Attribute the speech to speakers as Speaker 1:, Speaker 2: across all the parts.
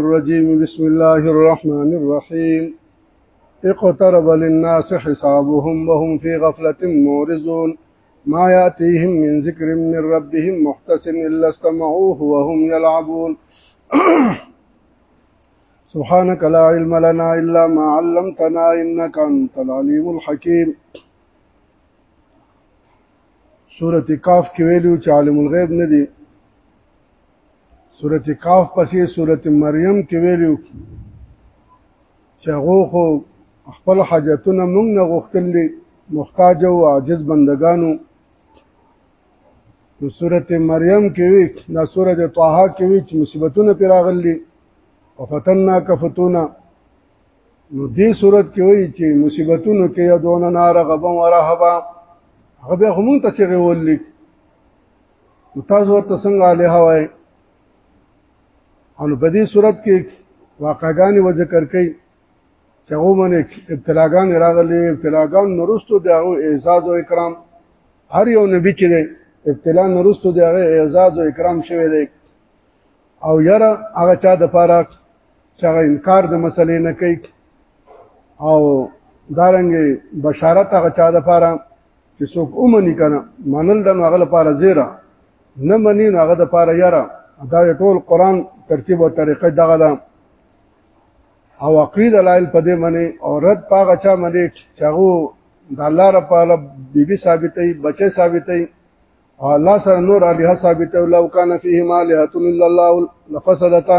Speaker 1: الرجيم بسم الله الرحمن الرحيم اقترب للناس حسابهم وهم في غفلة مورزون ما يأتيهم من ذكر من ربهم محتسن إلا استمعوه وهم يلعبون سبحانك لا علم لنا إلا ما علمتنا إنك أنت العليم الحكيم سورة كاف كويلو تعلم الغيب ندي سورت کاف پسې سورت مریم کې ویلو چې هغه خو خپل حاجتونه موږ نه غوښتل دي محتاج او عاجز بندگانو نو سورت مریم کې وی دا سورت طه کې وی چې مصیبتونه پر راغلي او فتننا کفتونا نو دې صورت کې وی چې مصیبتونو کې یادونه نارغبا ورهبا هغه به هم ته چې غول لیک نو تاسو ورته څنګه له هواي او په دې صورت کې واقعګان و ذکر کړي چې هغه باندې ابتلاګان راغلي ابتلاګان نورستو د هغه اعزاز او اکرام هر یو نبی چې ابتلا نورستو د هغه اعزاز او اکرام شوی دی او یره هغه چا د پاره چې هغه انکار د مسلې نه کوي او دارنګ بشارت هغه چا د پاره چې څوک اومني کنه منل د هغه لپاره زیره نه مني هغه د لپاره یاره دا ټول قران ترتیب او طریقه دغه ده او عقلی دلایل په دې منی او رد پاغه چا منی چې هغه د الله رپاله بیبي ثابتې بچي ثابتې او الله سره نور الها ثابتې لو کان فیهما الهه الا الله لفسدتا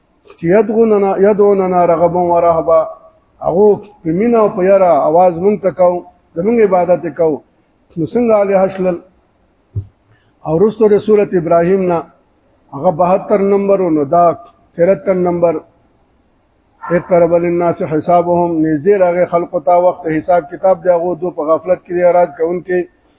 Speaker 1: چې یدغوننا یدوننا رغبا ورهبا هغه په مینا او په یرا आवाज مونږ تکاو زمونږ عبادت کو نو څنګه علی حشل او رستو د سوره ابراهیم نا هغه 72 نمبر نو دا 73 نمبر اقرب للناس حسابهم نزدې راغې خلق ته وخت حساب کتاب دی هغه دو په غفلت کې راز کوونکې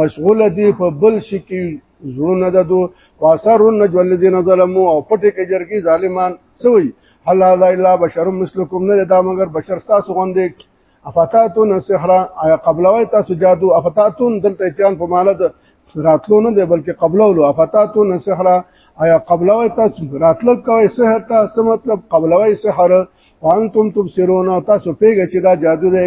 Speaker 1: مشغول دي په بل شي کې زړونه د دو واسر النجو الذين ظلموا او پټه کې جرګي ظالمان سوي هل هذا الا بشر مثلكم نه دا مگر بشر تاسو غوندې افتاتون سحر آیا قبلوي تاسو جادو افتاتون دلته اتیان په معنی د راتلو نه دی بلکې قبلولو افتاتون سحر آیا قبلوي تاسو راتلو کوي سحر ته څه مطلب قبلوي سحر وانتم تبصرون تاسو پیګه چې دا جادو دی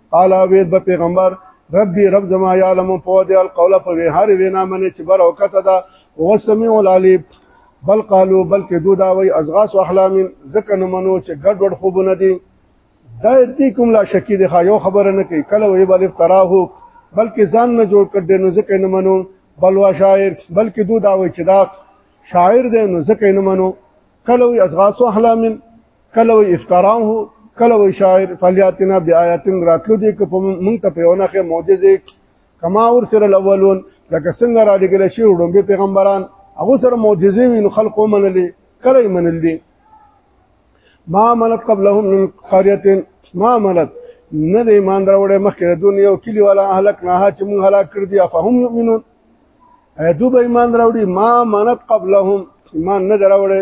Speaker 1: قال ویل به پیغمبر ربي رب زما يعلم په دې القول په هر وینا منې چې بر او کته دا هو سميع العليم بل قالو بلکې دودا وای ازغاس احلام زکه نه منو چې ګډ وډ خوبونه دي دا دې کوم لا شکی دی خا یو خبره نه کوي کله وی بل افتراه بلکې ځان نه جوړ کړ دې نو زکه نه منو بل وا شاعر بلکې دودا وای چې دا شاعر دې نو زکه نه منو کله وی ازغاس احلام کله وی افترام هو کله وی شاعر فلیاتنا بیااتن راتلو دې که مونږ ته پیونه کې معجزه کما اور سر الاولون لکه څنګه را لګل شي وړومبي پیغمبران هغه سره معجزه وین خلق ومنلې کله یې منل دي ما ملت قبلهم من قريه ما ملت نه د ایمان دروړې مخکې د دنیا او کلی والا اهلک نه چې مونږ هلاک کړ دي افهم یؤمنون ایدو به ایمان دروړي ما ملت قبلهم ایمان نه دروړې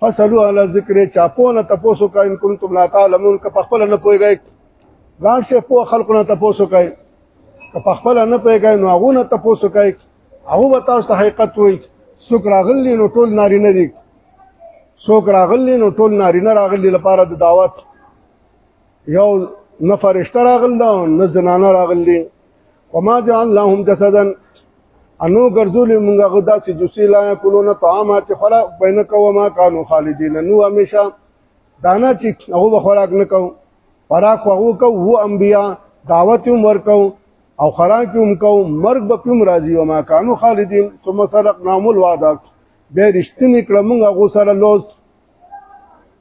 Speaker 1: فصلوا علی ذکر چاپونه تاسو کا ان کنتم لا تعلمون که په خپل نه پويږئ لاړ شي په خلکو نه تاسو کوي که په خپل نه پويږئ نو هغه نه تاسو کوي هغه به تاسو حقیقت وي څوک راغلی نو ټول ناری نه دي څوک راغلی نو ټول ناری نه راغلی لپاره د دعوت یو نه فرشتہ راغلی نه زنانه راغلی وما جعلناهم جسدا انو ګرځولې مونږه غدا چې جوسی لا کولونه طعام چې خلا بینه کوه ما کانو خالدین نو همیشه دانا چې هغه بخوراک نه کو فراق هغه کو وو انبیا دعوت هم ورکو او خراک هم کو مرګ به کوم راضی و ما کانو خالدین ثم سرقناهم الوعد به رښتینی کړه مونږه غو سره لوس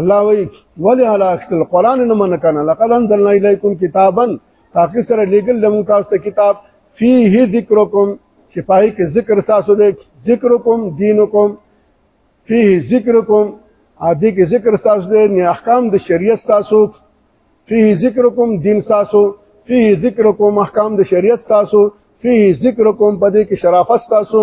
Speaker 1: الله وی ولی هلاکت القران نه من کنه لقد انزلنا الیکم کتابا تاکي سره لګل د مون تاسو ته کتاب فيه ذکرکم چې پای کې ذکر تاسو دې ذکرکم دینکم فيه ذکرکم عادي کې ذکر تاسو دې نه احکام د شریعت تاسو فيه ذکرکم دین تاسو فيه ذکرکم احکام د شریعت تاسو فيه ذکرکم پدې کې شرافت تاسو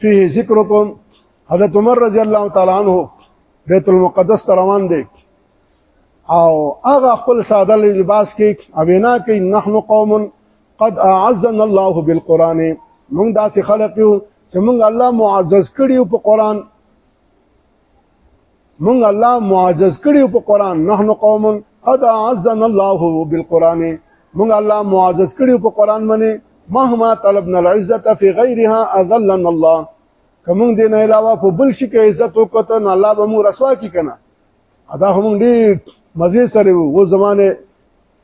Speaker 1: فيه ذکرکم حضرت عمر رضی الله تعالی عنہ بیت المقدس ته روان دی او هغه خپل ساده لباس کې اوینا کې نحن قوم قد اعزنا الله بالقران موږ داسې خلق یو چې موږ الله معزز کړیو په قران مونږ الله معزز کړیو په قران نحن قوم قد عزنا الله بالقران مونږ الله معزز کړیو په قران باندې مهما طلبنا العزه في غيرها اذلنا الله کوم دین علاوه په بل شي کې عزت وکړو نه الله به مو رسوا کی کنه ادا هم ډیر مزه سره وو زمانه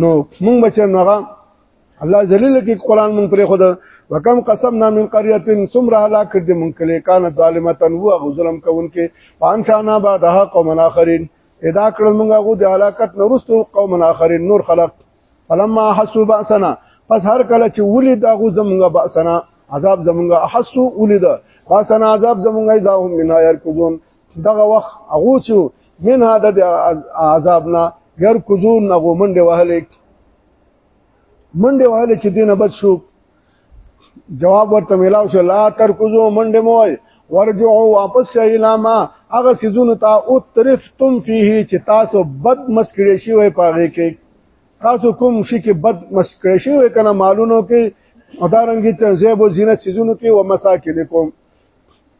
Speaker 1: نو مونږ بچ نو هغه الله ذلیل کې قران مونږ پرې خو ده وکم قسمنا من قريه ثم هلا کړ دې مونږ کله کان ظالمتن هو هغه ظلم کوونکې پان شانا بعد ها قوم اخرین ادا کړل مونږ هغه د هلاکت نورستو قوم اخرین نور خلق فلما حسوا باسنا پس هر کله چې ولید هغه زمونږ باسنا عذاب زمونږ حسوا ولید باسنا عذاب زمونږ دا هم من هير کوون دغه وخت هغه چې من هدا د عذابنا غیر کوزون نغو منډه وهلې منډه وهلې چې دینه بچ شو جواب ورته ملاو شو لا تر کوزو منډه مو ورجعوا واپس شئ لاما هغه سيزونه تا او ترفتم فيه چې تاسو بد مسکړې شي وي پاغه کې تاسو کوم شي کې بد مسکړې شي وي کنه مالونو کې ادارنګي چې زیب او زینت سيزونه کې و مساکنکم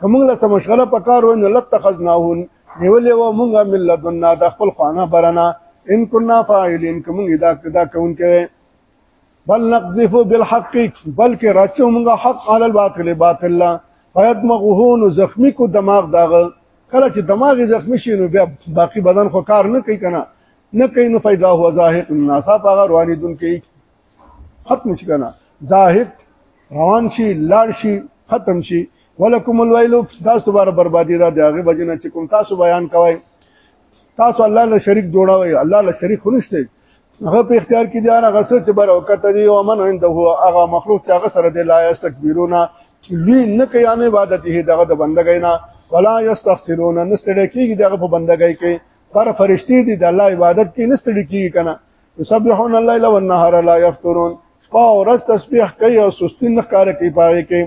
Speaker 1: کومه له سمشغله پکار و نه لتخذناهن نیولې و مونږه ملتنا د خپل خانه برنا ان كنا فاعلين کومه دا دا کون کې بل نقذف بالحق بلکې راچو مونږه حق علی الباطل باطل لا فیدمغه نو زخمی کو دماغ داغه کله چې دماغ زخمی شي نو بیا باقی بدن خو کار نه کوي کنه نه کوي نو فیدا هو ظاهر الناس هغه رواني دن کې ختم شي کنه زاهد روان شي لاړ شي ختم شي ولکم الویل تاسو بار بربادی دا دغه بجنه چې کوم تاسو بیان کوی تاسو الله له شریک جوړاوي الله له شریک خنشته هغه په اختیار کې دی هغه څه چې بر وخت دی او من عنده هغه مخلوق چې هغه سره دی لا استكبرون لوی نه کوي ان عبادت هي دغه د بندګۍ نه ولا یستخسرون نستړی کیږي دغه په بندګۍ کې پر فرشتي دي د الله عبادت کې نستړی کیږي کنه یسبحون الليل والنهار لا يفترون شپه او ورځ تسبیح کوي او سستی نه کار کوي پاره کې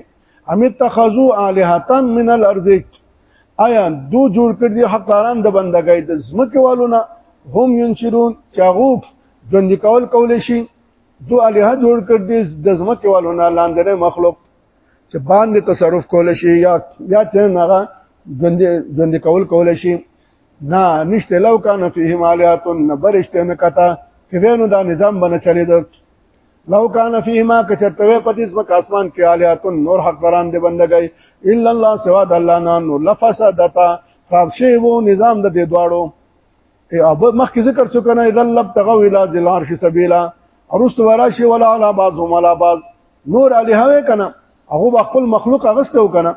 Speaker 1: امیت تخذو الہتان من الارض آیا دو جوړ کړ دي حقداران د بندګۍ د زمکه والونه هم ينشرون چاغوب ژوند کول کول شي دو الہ جوړ کړ دي د زمکه والونه لاندې مخلوق چې باندې تصرف کول شي یا یا چې هغه ژوند ژوند کول کول شي نه نشته لو کان فیهم الیات نبرشته نه کتا کینو دا نظام بنه چلی دو لو کان فیهما کچتوی پدیس مک اسمان کې الیات نور حق بران دی بندګی الا الله سوا د الله نه نو لفسدتا خراب شی وو نظام د دې دواړو ای اب مخکې ذکر څو کنه اذا لب تغو الى ذل عرش سبیلا ارست وراشی ولا علی بعض ولا بعض نور علی هوی کنه هغه خپل مخلوق اغسته وکنه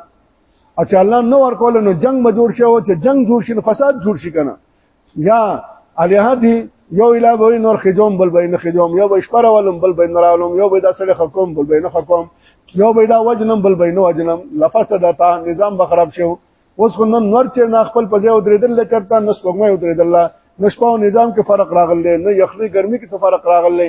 Speaker 1: او چې الله نو ورکول نو جنگ به جوړ شي او چې جنگ جوړ شي نو فساد جوړ شي کنه یا الیهدی یو اله به نور خجوم بل بین خجوم یو بشپره ولم بل بین راولم یو به داسره حکم بل بین حکم یو به دا وجنم بل بین وجنم لفسدتا نظام به خراب شو اوس خو نن نور چې نه خپل پځه او درېدل لچرتا نس کومه او درېدل نشپاو نظام کې فرق راغلی نه یخني ګرمي کې فرق راغلی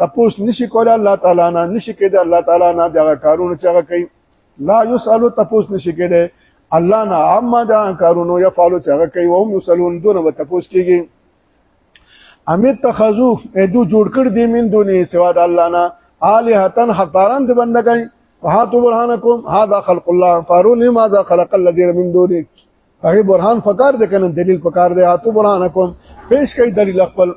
Speaker 1: تپوس نشي کولای الله تعالی نه نشي کېدای الله تعالی نه دا کارونه چې هغه کوي لا يسأل تپوس نشي کېدای الله نه عما دا کارونه يفعل چې هغه کوي او هم يسألون دونه به تپوس کېږي امیت تخذو ادو جوړ کړ دي من دوني سوا د الله نه الہتن حقاران د بندګي وهاتو برهانکم هذا خلق الله فاروني ماذا خلق الذين من دونه هغه برهان فقار د کنه دلیل فقار دی اتو برهان کوم پیش کوي دلیل خپل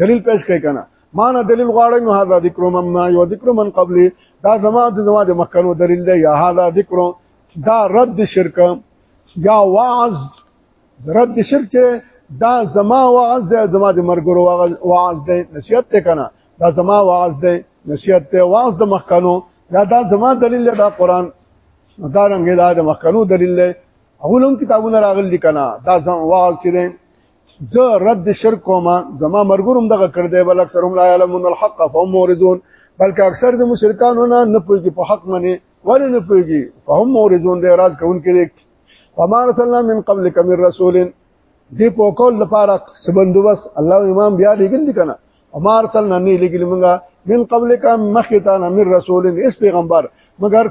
Speaker 1: دلیل پیش کوي کنه معنا دلیل غواړي نو هاذا ذکر من ما یو ذکر من قبل دا زما د زما د مخکنو دلیل دی یا هاذا ذکر دا رد شرک یا وعظ رد شرک دا زما وعظ دی زما د مرګرو وعظ دی نصیحت ته کنه دا زما وعظ دی نصیحت ته وعظ د مخکنو دا دا زما دلیل دا قران دا رنګه دا د مخکنو دلیل اولم کتابونه راغل دي کنه دا ځم واز چې دي زه رد شرک کوما زما مرګورم دغه کړ دی بل اکثرهم لا علمون الحق فهم موردون بلکې اکثر د مشرکانو نه نه پوهیږي په حق منی ولې نه پوهیږي فهم موردون دی راز کوونکې دي فما رسلنا من قبلك من رسول دی په کول لپاره سبندو بس الله امام بیا لګل دي کنه فما رسلنا نه لګل موږ من قبلك مخیتان من رسول اس پیغمبر مگر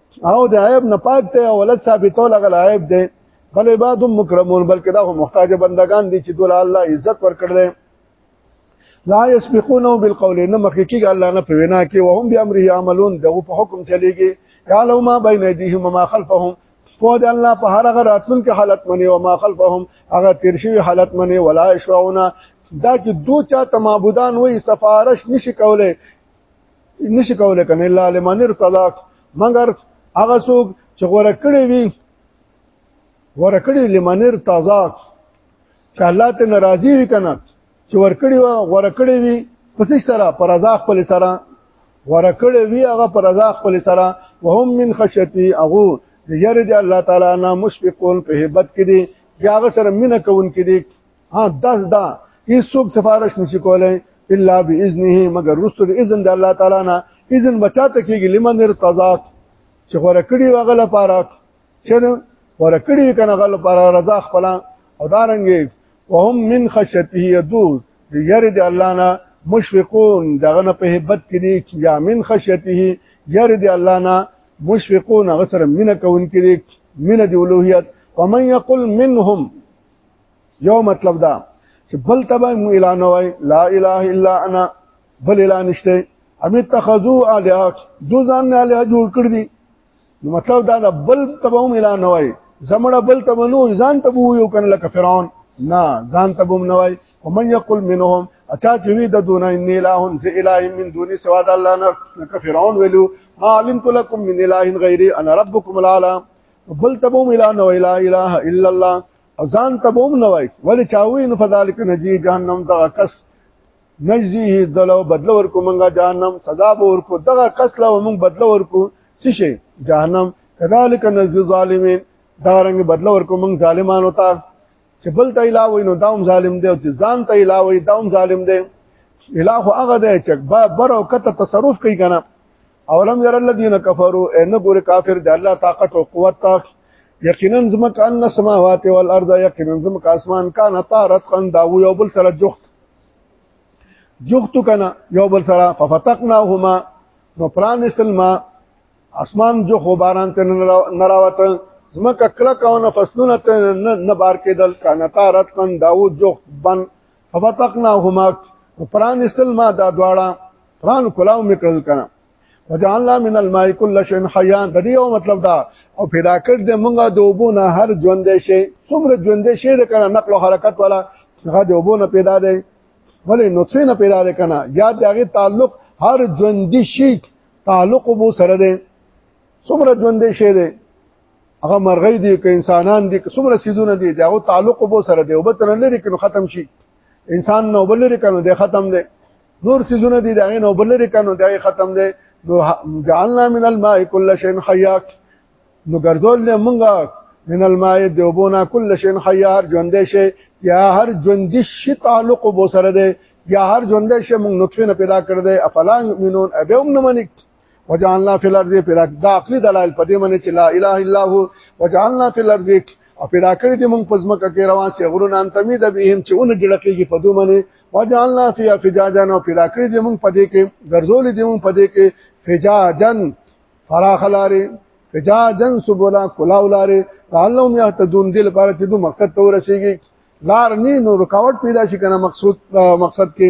Speaker 1: او د عیب نه پاک ته او ولد ثابتو لغل عیب دی بل عباد مکرمون بلکې دا محتاج بندگان دي چې دول الله عزت ورکړل لا يسبقونه بالقول نه مخکې کېږي الله نه په وینا کې وهم به امر يعملون دغه په حکم چلےږي قالوا ما بين ايديهم وما خلفهم سپو د الله په هر هغه راتلونکي حالت منی او ما خلفهم هغه تیر شوی حالت منی ولا شعونا دا چې دو چا تمابودان وې سفارش نشي کولای نشي کولای کنه الا لمن ارتضا مگر هغه څوک چې غوړه کړی وي غوړه کړی لمن ارتضا چې الله ته ناراضي وي کنه چې ور کړی و غوړه کړی وي پس سره پر رضا خپل سره غوړه کړی وي هغه پر رضا خپل سره وهم من خشيتي اغو یره دی الله تعالی نه مشفقون په hebat کې دي یاغه سره مینه کوون کې دي ها داس دا هیڅوک سفارش نشي کولای الا باذنه مگر رسول اذن د الله تعالی نه اذن بچاته کیږي لمن ارتضات چې غوړه کړی وغه لپاره چې غوړه کړی کنه غل لپاره رضا خپل او دارنګي وهم من خشته يدور يرد الله نه مشفقون دغه نه په hebat کې دي یا من خشته يرد الله نه مشفقون غسر من کون کې دي من دی اولوهیت ومن يقل منهم یو مطلب دا چې بل تبع مو اعلان وای لا اله الا انا بل اعلان نشته ام اتخذو الهات دو ځان نه الهات جوړ کړ دي نو مطلب دا دا بل تبو ملا نه وای زمړه بل تبو نو ځان تبو یو کنه لکه فرعون نه ځان تبو نه وای ومن یقل منهم اچا چې وی د دونه ان اله ز اله من دون سوا د الله نه لکه فرعون ویلو ما علمت لكم من اله غیري انا ربكم الاعلى بل تبو ملا نه وای لا اله الا الله او ځان ته بوم نه وای ولې چاوي نو فذالک نجی جهنم ته کس نجزیه دلو بدل ورکو مونږه جهنم سزا به ورکو دغه کس له مونږ بدل ورکو څه شي جهنم کذالک نجزی ظالمین دا رنګ بدل ورکو مونږ ظالمانو ته چې بل ته علاوه نو داوم ظالم دی او چې ځان ته علاوه داوم ظالم دی الہ هغه دی چې بر او کته تصرف کوي کنه اولم ير الذين كفروا ان ګور کافر د الله طاقت او قوت تا یقینا زمک ان السماوات والارض یقینا زمک اسمان کان طارت قن دا یو بل سره جخت جخت کنا یو بل سره ففتقناهما نو پران استلما اسمان جو خو باران ته نراوت زمک کله کونه فصلونه ته نه بار کېدل کان طارت قن دا یو جخت بن فبتقناهما قران استل ما دا دواړه قران کلاو میکړل کنه وجعلنا من الماء كل شيء حيا د دې یو مطلب دا او پیدا کړ دې مونږه د وبونه هر ژوند شي څومره ژوند شي د کنه نقل او حرکت والا هغه د وبونه پیدا دی ولې نطفه نه پیدا دی کنه یا دغه تعلق هر ژوند شي تعلق وبو سره دی څومره ژوند شي دی هغه مرغۍ دي که انسانان دي که څومره سيزونه دي داغه تعلق وبو سره دی وبتر نه لري کنو ختم شي انسان نو بل لري کنو دی ختم دی نور سيزونه دي داغه نو بل لري کنو دی ختم دی نو جعلنا من الماء كل شيء حي نو ګرځول نه مونږه من الماء دوبونا كل شيء حي هر ژوند شي یا هر ژوند شي تعلق وبو سره دی یا هر ژوند شي مونږ نطفه نه پیدا کړ دی افلا مؤمنون ابه هم نه مني وجعلنا فی الارض پیدا دا عقلی دلایل په دې معنی چې لا اله الا هو وجعلنا فی الارض او پیدا کړی دې موږ پزما کې روان سي غرون ان تمید بهم چې اون جړکیږي په دوه معنی وجعلنا فی فجاجن او پیدا کړی دې موږ په دې کې ګرځول دې موږ په دې کې فجاجن فراخ لارې فجاجن سبولا کلاو لارې لعلهم يهتدون دې لپاره چې دوه مقصد ته ورسیږي لار نه نو رکاوټ پیدا شي کنه مقصود مقصد کې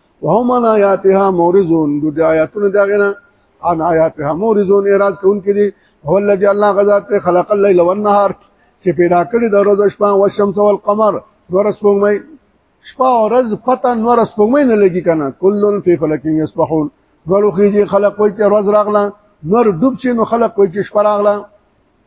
Speaker 1: وهم ان آیاتها مورزون د آیاتونو دغه نه ان آیاتها مورزون اعتراض کوونکې دي هو الذي الله غزاد خلق الليل والنهار چې پیدا کړی د ورځې شپه او شمس او القمر ورځ سپوږمۍ شپه او ورځ پته نور سپوږمۍ نه لګي کنه کلن فی فلک یسبحون ورخیږي خلق وایي چې ورځ راغله نور ډوب چې نو خلق وایي چې شپه راغله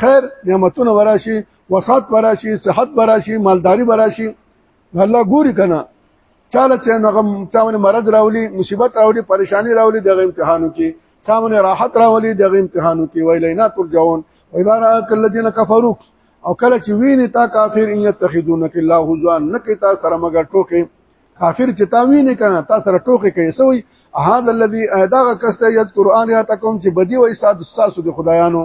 Speaker 1: خیر نعمتونه وراشي وسات وراشي صحت وراشي مالداری وراشي الله ګوري کنه چاله چې نغم چاونه مرض راولي مصیبت راولي پریشانی راولي دغه امتحانو کې چاونه راحت راولي دغه امتحانو کې ویلینا ترجعون واذا راك الذين كفروا او کله چې ویني تا کافر ان يتخذونك الله هزوا نکي تا سره مګر ټوکې کافر چې تا ویني کنه تا سره ټوکې کوي سوی هذا الذي اهداغه کسته یذ قران یاتکم چې بدی وای سات ساسو د خدایانو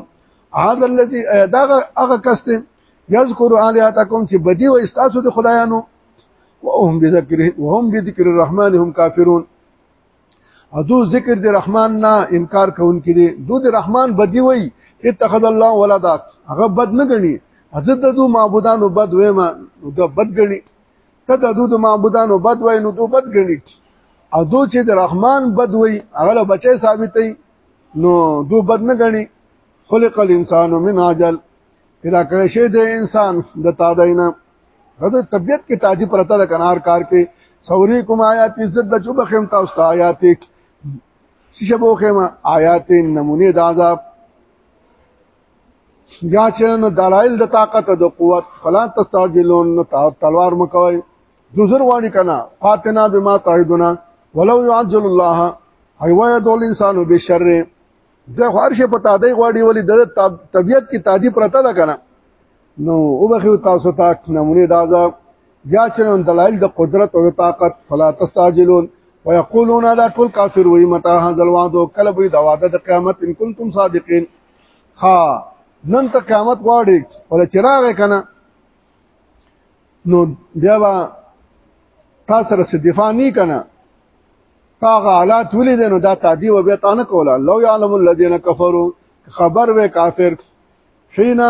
Speaker 1: هذا الذي دغه هغه کس ته یذکر الیاتکم چې بدی و استاسو د خدایانو وهم بذکر وهم بذکر الرحمن هم کافرون ادو ذکر د رحمان نه انکار کوونکې دي دو د رحمان بدی وای اتخذ الله ولدا هغه بد نه غني حضرت د دو معبودانو بد وای ما دا بد غني ته د دو معبودانو بد وای نو دو بد غني ادو چې د رحمان بد وای هغه بچي ثابتې نو دو بد نه غني خلق الانسان من عجل پیدا کړی شی د انسان د تادینا غته طبیعت کې تاجی پرته د کنار کار کې سوري کوم آیات عزت د چوب خیم تاسو ته آیات شیشه بو خیم آیات نمونه د عذاب یا چې نو دلایل د طاقت د قوت فلا تستعجلون تلوار مکوئ جزر وانی کنا فاتنا بما تعیدنا ولو يعجل الله ايوا يدول انسان بشر د خارشه په تادی غواړي ولی د طبيعت کې تادی پرته ده کنه نو او بخیو تاسو ته نمونه د عذاب یا چې دلایل د قدرت او طاقت فلا تستعجلون ويقولون لا كل كافر وي متى هذا الوعد کله به د وعده د قیامت ان کنتم صادقین ها نن ته قیامت غواړي ولې چراغ کنه نو بیا با تا سره څه دفاع نه کنه تا غالات ولې دې نو دا تعدی و بیا تا نه کوله لو یعلم الذین کفروا خبر و کافر حين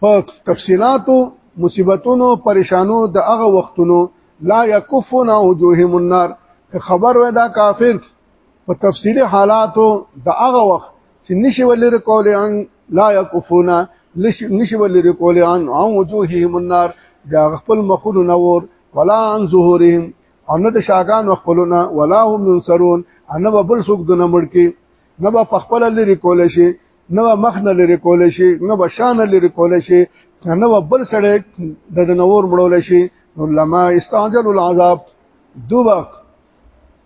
Speaker 1: په تفصيلاتو مصیبتونو پریشانو د هغه وختونو لا يكفون وجوههم النار خبر و دا کافر په تفصیلی حالاتو د هغه وخت چې نشي ولر کول ان لا يكفون نشي ولر کول ان او وجوههم النار دا خپل مخونو نور ولا عن ظهورهم او نه د شاګان خپلونه ولا هم ينصرون ان بل سوق د نمړ کې نه په خپل لري کول شي نه مخ نه لري کول شي نه بشان لري کول شي نه بل سړی د نور مړول شي نو لما استعجل العذاب دوبک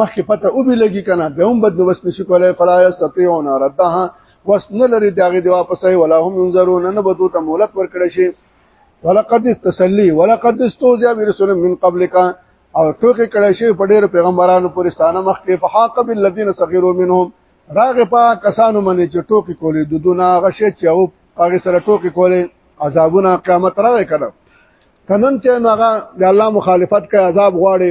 Speaker 1: مخکې پته او به لګي کنه به هم بد نوس نشي کولای فلا یستطيعون ردها وسن لري داغه دی واپس ای ولا هم ينظرون نه بدو ته مولت ورکړي شي ولقد استسلی ولقد استوزع برسول من قبلک او ټوکې کړي شي په ډېر پیغمبرانو پورې ستانه مخکې فحاق بالذین صغیروا منهم راغه پا کسانو باندې چې ټوکې کولې د دونه غشې چې او هغه سره ټوکې کولې عذابونه قیامت راغی کړه کنن چې هغه د الله مخالفت کوي عذاب غواړي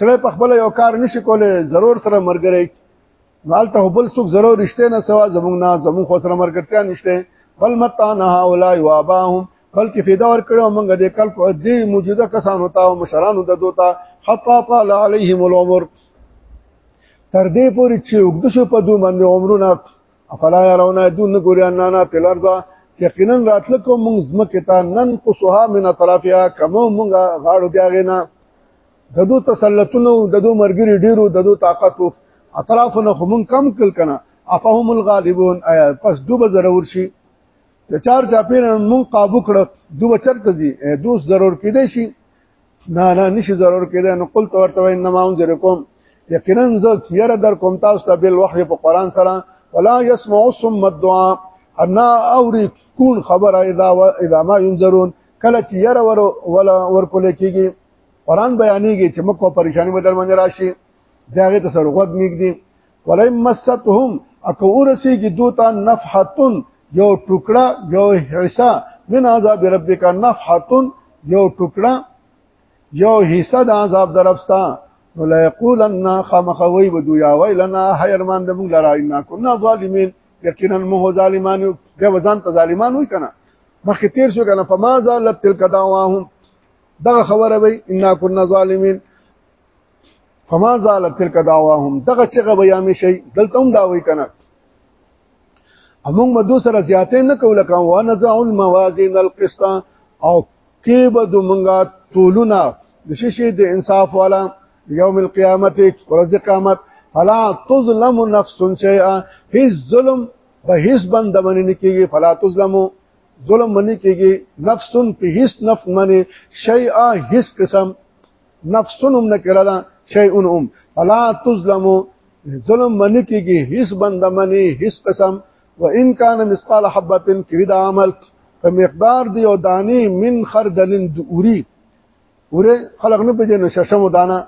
Speaker 1: سړی په خپل یو کار نشي کولای ضرور سره مرګري مالته بل څوک ضرور رښتې نه سوا زمونږ نه زمونږ خو سره مرګرتیا نشته بل متا نه اولای و اباهم بلکې فدا ور کړو موږ د کل په دې موجوده کسانو ته او مشرانو د دوتا حتا طال عليهم العمر تر دې پورې چې وګد شو په دوه باندې عمرونه افلا يرون دون ګوريان نه نه تلرزا یقینا راتلکو موږ زمکه ته نن قصها من اطرافها کمو موږ غاړو دیاغینا ددو تسلطونو ددو مرګري ډیرو ددو طاقت او اطرافونه خو مونږ کم کل کنه افهم الغالبون آیا پس دوبه ضرور شي چې چار چا پیر مونږ قابو کړو دوبه چرته دي دوست ضرور کېدې شي نه نه نشي ضرور کېدې نو قلت ورته انما انذرکم یقینا زه یره در کوم تاسو ته بل وحی په قران سره ولا يسمع ثم الدعاء انا اوري کون خبره اذا اذا ما ينذرون کله چې یره ور ولا ور کول کېږي قران بیانېږي چې موږ کو پریشانی بدل منځ راشي داغه تصرفات میګ دي ولئن مستهم اکو ورسی کی دوتا نفحتن یو ټوکړه یو حصہ من عذاب ربک نفحتن یو ټوکړه یو حصہ د عذاب درپستا نو لا یقولن خامخوی بدو یا ویلنا حیرمان د موږ لرا ان کنا ظالمین یقینا موږ ظالمان یو بیا وزن ته ظالمان وای کنه مخکې تیر شو کنه فما زالت تلک دعواهم دغه خبره وي ان كنا ظالمين فما زالت تلك دعواهم دغه چې غو بیا می شي دلته هم دا وای کنه امون مدو سره زیاتې نه کوله کوم ونزع الموازين القسط او کې به د منګه تولونه د شیشه د انصاف والا یوم القیامت ورځ قیامت فلا تظلم نفس شیئا هیڅ ظلم به هیڅ بند باندې کیږي فلا تظلم ظلم منی کېږي نفس په هیڅ نفس منی شیئا هیڅ قسم نفس هم نه کړه دا شیئا هم فلا تظلمو ظلم منی کېږي هیڅ بند منی هیڅ قسم وان کان مثقال حبه کرید عمل په مقدار دی او دانی من خردلن دوری وره خلق نه پېژنې نشه شمو دانا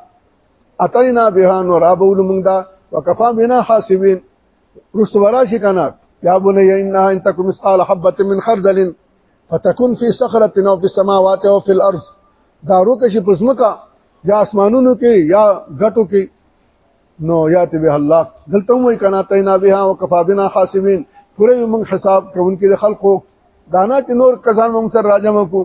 Speaker 1: اتینا بها نو رابول مونږ دا وکفا بنا حاسبین رست وراشي کنه یا بني ان ان تکم مسقال حبه من خردل فتكون في صخره او في السماوات او في الارض دا روکه شي پسمکا یا اسمانونو کې یا غټو کې نو یات به الله دلته وای کنا تینا بها وکفا بنا حاسبین پوره موږ حساب کوونکې د خلقو دانا چې نور کسان موږ تر راجم کو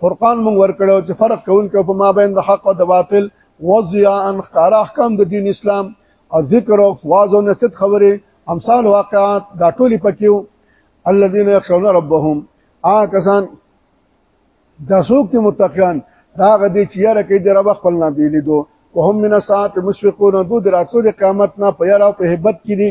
Speaker 1: فرقان مونږ ورکړو چې فرق کوونکو په ما بین د حق او د باطل وضیا ان خکار احکام د دین اسلام او ذکر او فواز او نصیحت خبره امثال واقعات دا ټولي پکيو الذين يخشون ربهم آ کسان دا سوق دي متقین دا غدي چې یاره کې د رب خپل نه دی لیدو وهم من ساعت مشفقون دو دراتو د قیامت نه پیرا په hebat کې دي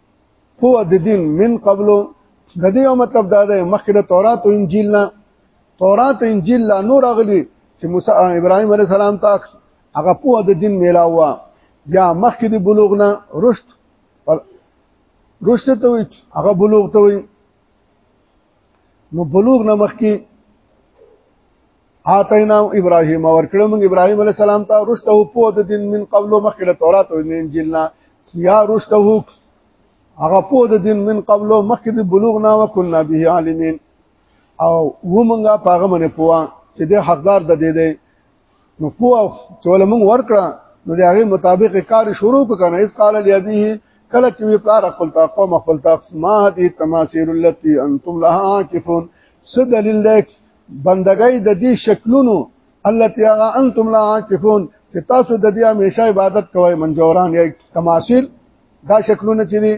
Speaker 1: هو د دین من قبل د دې یو مطلب دا دی مخکې د تورات او انجیل نه تورات او انجیل لا نور اغلی چې موسی ابراهیم علی السلام ته هغه په د دین میلاوه یا مخکې د بلوغ نه رشد رشد ته وي هغه بلوغ ته وي نو بلوغ نه مخکي آتینا ابراهیم اور کړه موږ ابراهیم علی السلام ته رشته په د دین من قبل مخکله تورات او انجیلنا یا رشته هغه په د دین من قبل مخکې د بلوغ نه وکنا به عالمین او ومنګه پاغه منه پوا چې د حقدار د دې دی نو پوه چې ول موږ ورکړه نو د هغه مطابق کار شروع کنه اس قال لابيه کله چې وی پلار خپل تا قوم خپل تا ما دي تماثيل التي انتم لها عاكفون څه دلیل دی بندګۍ د دې شکلونو التي انتم لها عاكفون چې تاسو د دې همیشه عبادت کوئ منجوران یا تماثيل دا شکلونه چې دي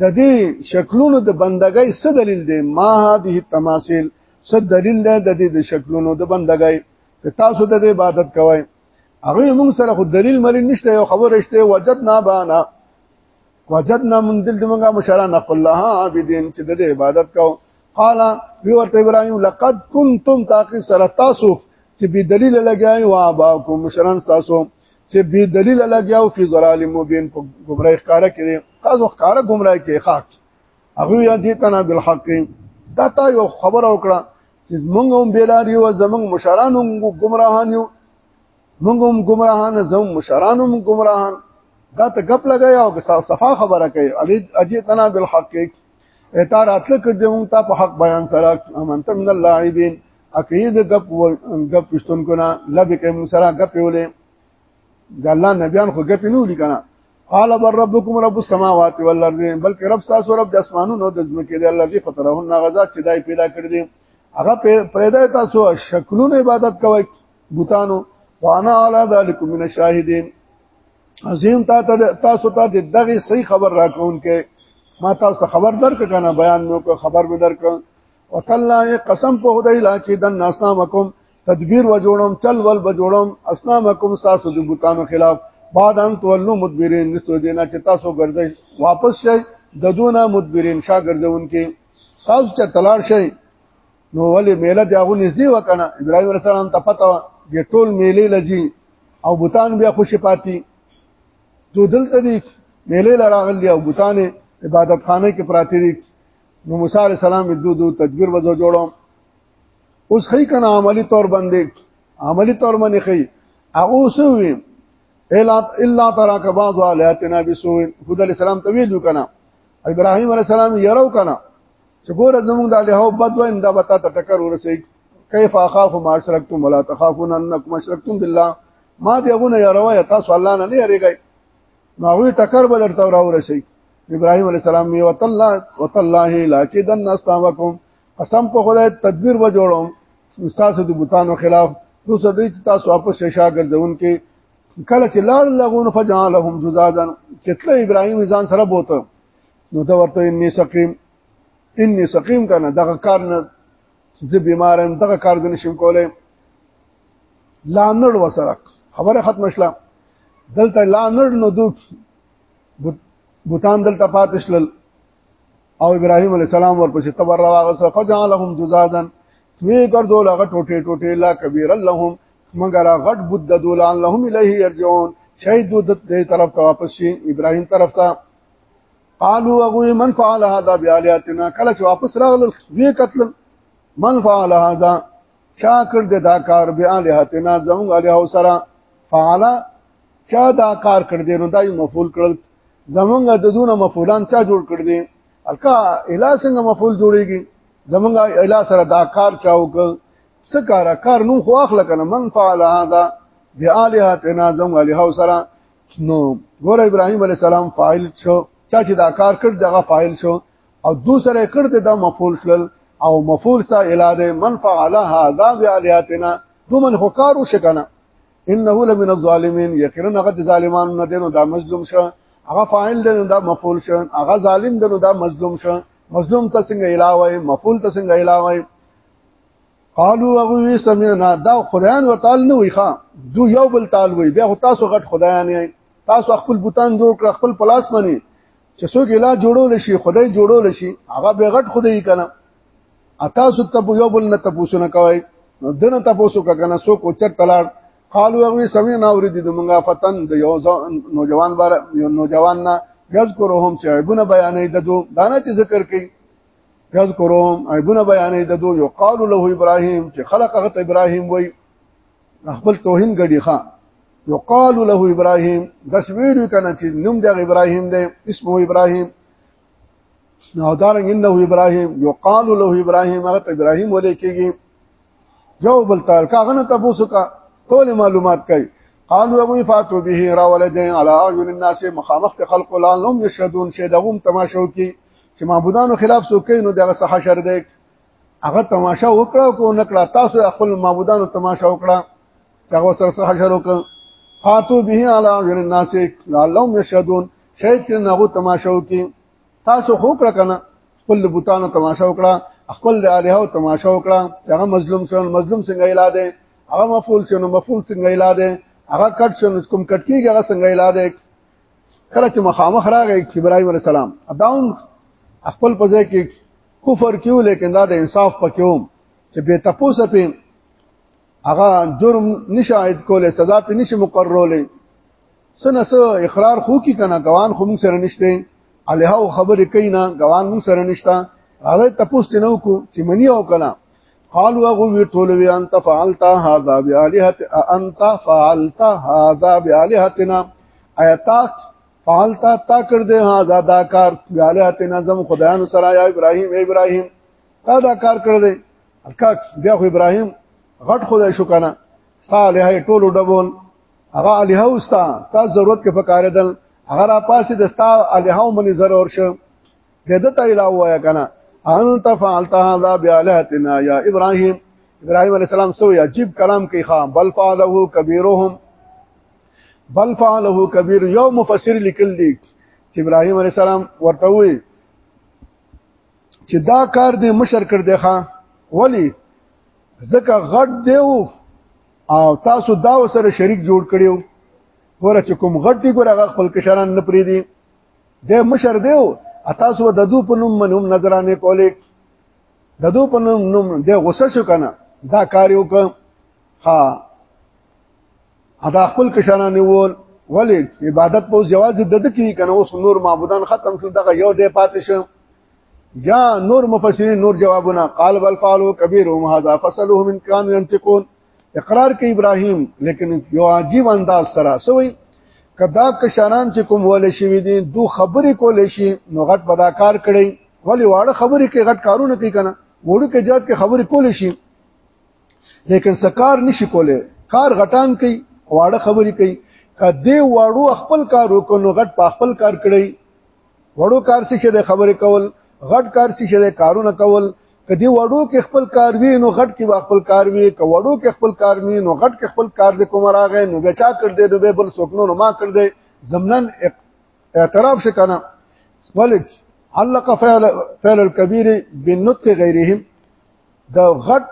Speaker 1: د دې شکلونو د بندګۍ څه دلیل دی ما هذه التماثيل څه دلیل دی د دې د شکلونو د بندګۍ چې تاسو د عبادت کوئ هغه موږ سره خو دلیل مری نشته یو خبر رشته وجدنا بانا وجدنا من دل دمغه مشران خپل الله عابدین چې د عبادت کو قال وی ورته ابراهیم لقد کنتم تاقی سره تاسو چې به دلیل لګیاي وا با کو مشران تاسو چې به دلیل لګیاو فی ظلال مبین په گمراه ښکارا کې تاسو ښکارا گمراه کې خاک هغه یا دې تنا بالحق دا تا یو خبر او کړه چې موږ هم بیلار یو زمنګ مشران هم گمراهان یو موږ هم گمراهان زموږ مشران هم گمراهان دا ته غپ لګیا او صفا خبره کوي اجي تنا بالحق اتا راتل کړ دې مونږ ته په حق بیان سره امنت من اللاعبین اکید غپ غپ پښتون کو نه لبه کوم سره غپ ولې د الله نبيان خو ګپې نه لیکنه قال بر ربكم رب السماوات والارض بلکې رب تاسو رب د اسمانونو د ځمکې د الذي فطرهن غزا چې دای پیدا کړ دي هغه پیدا تاسو شکلونو عبادت کوي بوتانو وانا علی ذلک من الشاهدین عظیم تا تاسو ته د دغه صحیح خبر راکون کې ما تاسو خبر درک کنه بیان مې کو خبر مې درک وتلا قسم په خدای لا چې د ناسنامکم تدبیر و جوړم چل ول به جوړم اسلامکم تاسو د بوتانو خلاف بعد ان تولو مدبرین نسو دینا چې تاسو ګرځي واپس شئ د دونه مدبرین شا ګرځون کې تاسو چې تلار شئ نو ولې میله دی هغه نږدې وکنه ابراهیم علیه السلام ته پته دی ټول میله لجی او بوتان بیا خوشی پاتی دو دلته دی میله لراغل دی او بوتان عبادت خانه کې پراتی دی نو موسی علیه السلام دو دو تدبیر وځو جوړو اوس خی کنه عملی طور باندې عملی طور باندې خی هغه سوې الا الا تراک بعض الاتنا بسو خدای علی السلام ته ویلو کنه ابراهيم عليه السلام يرو کنه چې ګوره زمونږ د له بد وین دا بتا تکر ورسې کیف اخاف ما اشرکتم ولا تخافون انکم اشرکتم بالله ما دې غونه يرو یا تاسو الله نه نه یریږئ نو هغه ټکر به درته راو رسي ابراهيم عليه السلام وی وتالله وتالله لا کیدن استاوکم قسم په خدای تدبیر و جوړوم تاسو د بوتانو خلاف نو سدې چې تاسو واپس شیشا ګرځون کې کله چې لاړ لغون فجعلهم جزادا چې تل ابراهيم ځان سره بوته نو دا ورته اني سقيم اني سقيم کنه دغه کار نه زه بیمارم دغه کار د نشم کولای لا نړ وسره خبره ختم شله دلته لا نړ نو دوت بوتان دلته پاتشل او ابراهيم عليه السلام ورپسې تبر راغس فجعلهم جزادا وی ګرځول هغه ټوټه ټوټه لا کبیر لهم مگر غټ بود دولان لهم الیه یرجعون شهید د دې طرف ته واپس شي ابراهيم طرف ته قالوا اغوي من فعل هذا بالهاتنا کله چې واپس راغل وی قتل من فعل هذا چا کړ د دا کار بالهاتنا زموږ الهو سره فعل چا دا کار کړ دې نو دای مفعول کړل زمونږ د دونه مفعولان چا جوړ کړ دې الکا اله څنګه مفعول جوړيږي زمونږ اله سره دا کار چا وک څه کار کار نو خو اخله کنه من فعل هذا بیالهتنا زم علیه سره نو ګور ابراهيم عليه السلام فاعل شو چا چې دا کار کړ دغه فاعل شو او دوسره کړ دې دا مفعول شل او مفعول سا اله دې من فعل هذا بیالهتنا دومن هو کارو شکنه انه لمن الظالمین یقینا هغه د ظالمانو نه دی نو دا مظلوم شه هغه فاعل دی نو دا مفعول شه هغه ظالم دی نو دا مظلوم شه مظلوم ته څنګه علاوه مفعول ته څنګه علاوه قالو هغه سمعنا دا خدایان وتعال نه وي ښا دو یو بل تعال وي بیا تاسو غټ خدایان یې تاسو خپل بوتان جوړ کړ خپل پلاس باندې چې څوک اله جوړول شي خدای جوړول شي هغه به غټ خدای کنه اتا سو تب یو بل نه تاسو نه کوي نو دنه تاسو کا کنه سو کو چر تلاړ قالو هغه سمې نه اورې دي موږ فتن د یو نوجوان بار یو نوجوان نه یذکرهم چې عیبونه بیانې ددو دانه چې ذکر کوي یذکرهم عیبونه بیانې ددو یو قالو له ابراهیم چې خلق هغه ابراهیم وای خپل توهین غړي ښا یو قالو له ابراهیم داس ویډیو کنه چې نوم د ابراهیم دی اسمه ابراهیم نو دارنګ انه ابراهيم يقال له ابراهيم هغه ابراهيم ولې کېږي یو بل تعال کاغه نه تاسو کا ټول معلومات کوي قالوا ابو فاتو به را ولدين على اعين الناس مخامخ خلق لا لم يشهدون شهدهم تماشو کی چې معبودانو خلاف سوکې نو دغه صح شر دی هغه تماشا وکړه کو نکړه تاسو خپل معبودانو تماشا وکړه هغه سره سره حشر وک فاتو به علی غیر الناس لعلهم یشهدون شاید چې نغو تماشا وکي تاسو خو کړه کنه خپل بوتانو تماشا وکړه خپل د الهو تماشا وکړه هغه مظلوم سره مظلوم څنګه اله ده هغه مفعول شنو مفعول څنګه اله ده هغه کټ شنو کوم کټ کیږي هغه څنګه اله ده کله چې مخامخ راغی ابراهيم عليه السلام داون خپل په ځای کې کفر کیو لیکن دا د انصاف پکوم چې به تاسو په هغه جرم نشاهد کوله سزا په نشي مقرروله سنه سو اقرار خو کی کنه ګوان خو موږ سره نشته الها خبرې کینا ګوان موږ سره نشته هغه تاسو نه وکړو چې منی او کنه قالوا غو ټول وی انت فعلت هذا بالهه انت فعلت هذا بالهتنا ایتا فعلت تا کړ دې هذا دا کار بالهتنا زم خدایانو سره یا ابراهیم ابراهیم تا دا کار کړ دی الکاک بیا خو ابراهيم غټ خدای شو کنه صالح ټول ډبول هغه الہ اوستا ستا ضرورت کې فقاره دل هغه را پاسې د ستا الہ منی ضرور شه دته الہ وایا کنه انت فعلت هذا بالهتنا یا ابراهيم ابراهيم عليه السلام سو عجیب کلام کې خام بل فعله کبیرهم بل فعله کبیر یو مفسر لیکل دي چې ابراهيم عليه السلام ورته وی چې دا کار دې مشر کړ دی ښا ولی ځکه غټ دی او تاسو دا وسره شریک جوړ کړیو ګوره چې کوم غټ دی ګوره هغه خپل کشران نه پری دی د مشر دی او تاسو د دو په نوم منوم نظرانه کولې د دو په نوم نوم د غوسه شو کنه دا کار یو ک ها ادا خپل کشانه نیول ولی عبادت په جواز د د کی کنه اوس نور معبودان ختم شو دغه یو دی پاتې شو یا نور مفسرین نور جوابونه قال بل قالو کبیرهم هذا فصلهم ان كانوا ينطقون اقرار کوي ابراهيم لیکن یو عجیب انداز سره سوی کدا کشانان چې کوم ول شي وي دي دو خبرې کول شي نو غټ بداکار کړي ولی واړه خبرې کې غټ کارونه کوي کنه وړو کې جات کې خبرې کول شي لیکن سکار نشي کوله کار غټان کوي واړه خبرې کوي کدی واړو خپل کار وکړو غټ په خپل کار کړی وړو کار څه شه د خبرې کول غټ کار څه شه د کارونه کول کدی وړو کې خپل کار وی نو غټ کې خپل کار وی ک وړو کې خپل کار وی نو غټ کې خپل کار د کوم راغې نو بچا کړ دې نو بل سوکنو نو ما کړ دې زمنن اعتراف شکنه ولک علق فعل فعل الكبير بالنطق غيرهم د غټ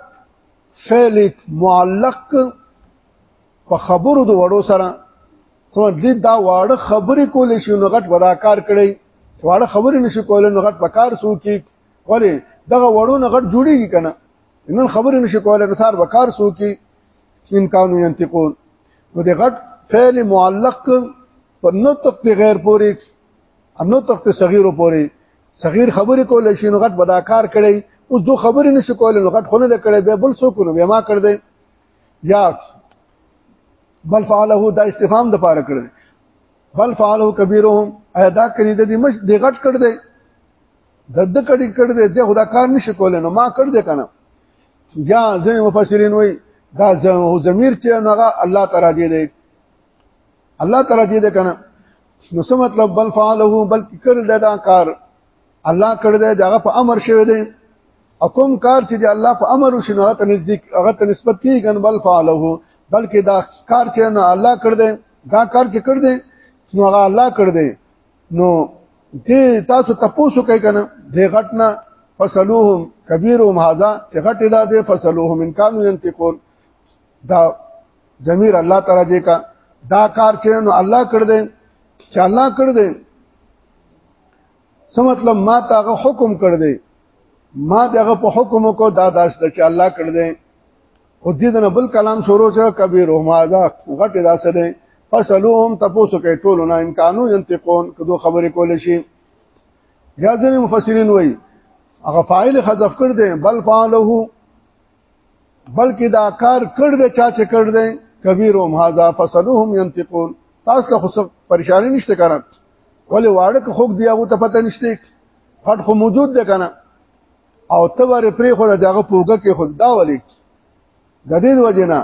Speaker 1: فعل معلق په خبرو د وړو سره څو دې دا واړه خبرې کولې شي نو غټ ودا کار کړي واړه خبرې نشي کولې نو غټ په کار سو کې ولی دغه وړو نه غټ جوړیږي کنه نن خبرې نشي کولې نو سار وکار سو کې امکان ينتقون نو د غټ فعل معلق پر نطق غیر پورې امنو تخت صغیر پورې صغیر خبرې کول شي نو غټ بدا کار کړي اوس دو خبرې نشي کول نو غټ خونه کړي به بل څوک نو بیا ما کړ دې یا بل فعله دا استفهام د پاره کړ دې بل فعله کبیرهم ادا کړی د دې مش د غټ کړ دې د د کړي کړ دې د خدا کار نشي کول نو ما کړ دې کنه یا ځینې مفسرین وایي دا زمیر چې هغه الله تعالی دی الله تعالی دې کنه نو څه مطلب بل فعله بل کړ دا کار الله کړ دې هغه په امر شوی دی او کوم کار چې دی الله په امر وشنو هغه نزدیک هغه ته نسبت کیږي بل فعله بلکې دا کار چې نه الله کړ دې دا کار چې کړ دې نو هغه الله کړ دې نو دې تاسو تاسو کوي کنه دې غټنا فصلوهم کبیرهم هاذا چې غټ دا دې فصلوهم ان کانوا ينتقون دا ضمیر الله تعالی جې کا دا کار چې نو الله کړ دې چې الله کړ دې څه مطلب ما تاغه حکم کړ دې ما دغه په حکم کو دا داس چې الله کړ دې خو دې نه بل کلام شروع شو کبیر ما دا غټه دا سره فصلوهم تاسو کې ټول نه ان قانون ينتقون کدو خبرې کول شي یا ځینې مفسرین وایي هغه فاعل حذف کړ دې بل فعله بلکې دا کار کړ دې چا چې کړ دې کبیرهم هاذا فسلوهم ينتقون تاسو له خصوص پریشانی نشته کنه ولې واړه که خوګ دی هغه ته پته نشته فټ خو موجود ده کنه او ته ور پرې خو دغه پوګه کې خود دا ولې د دې وجنه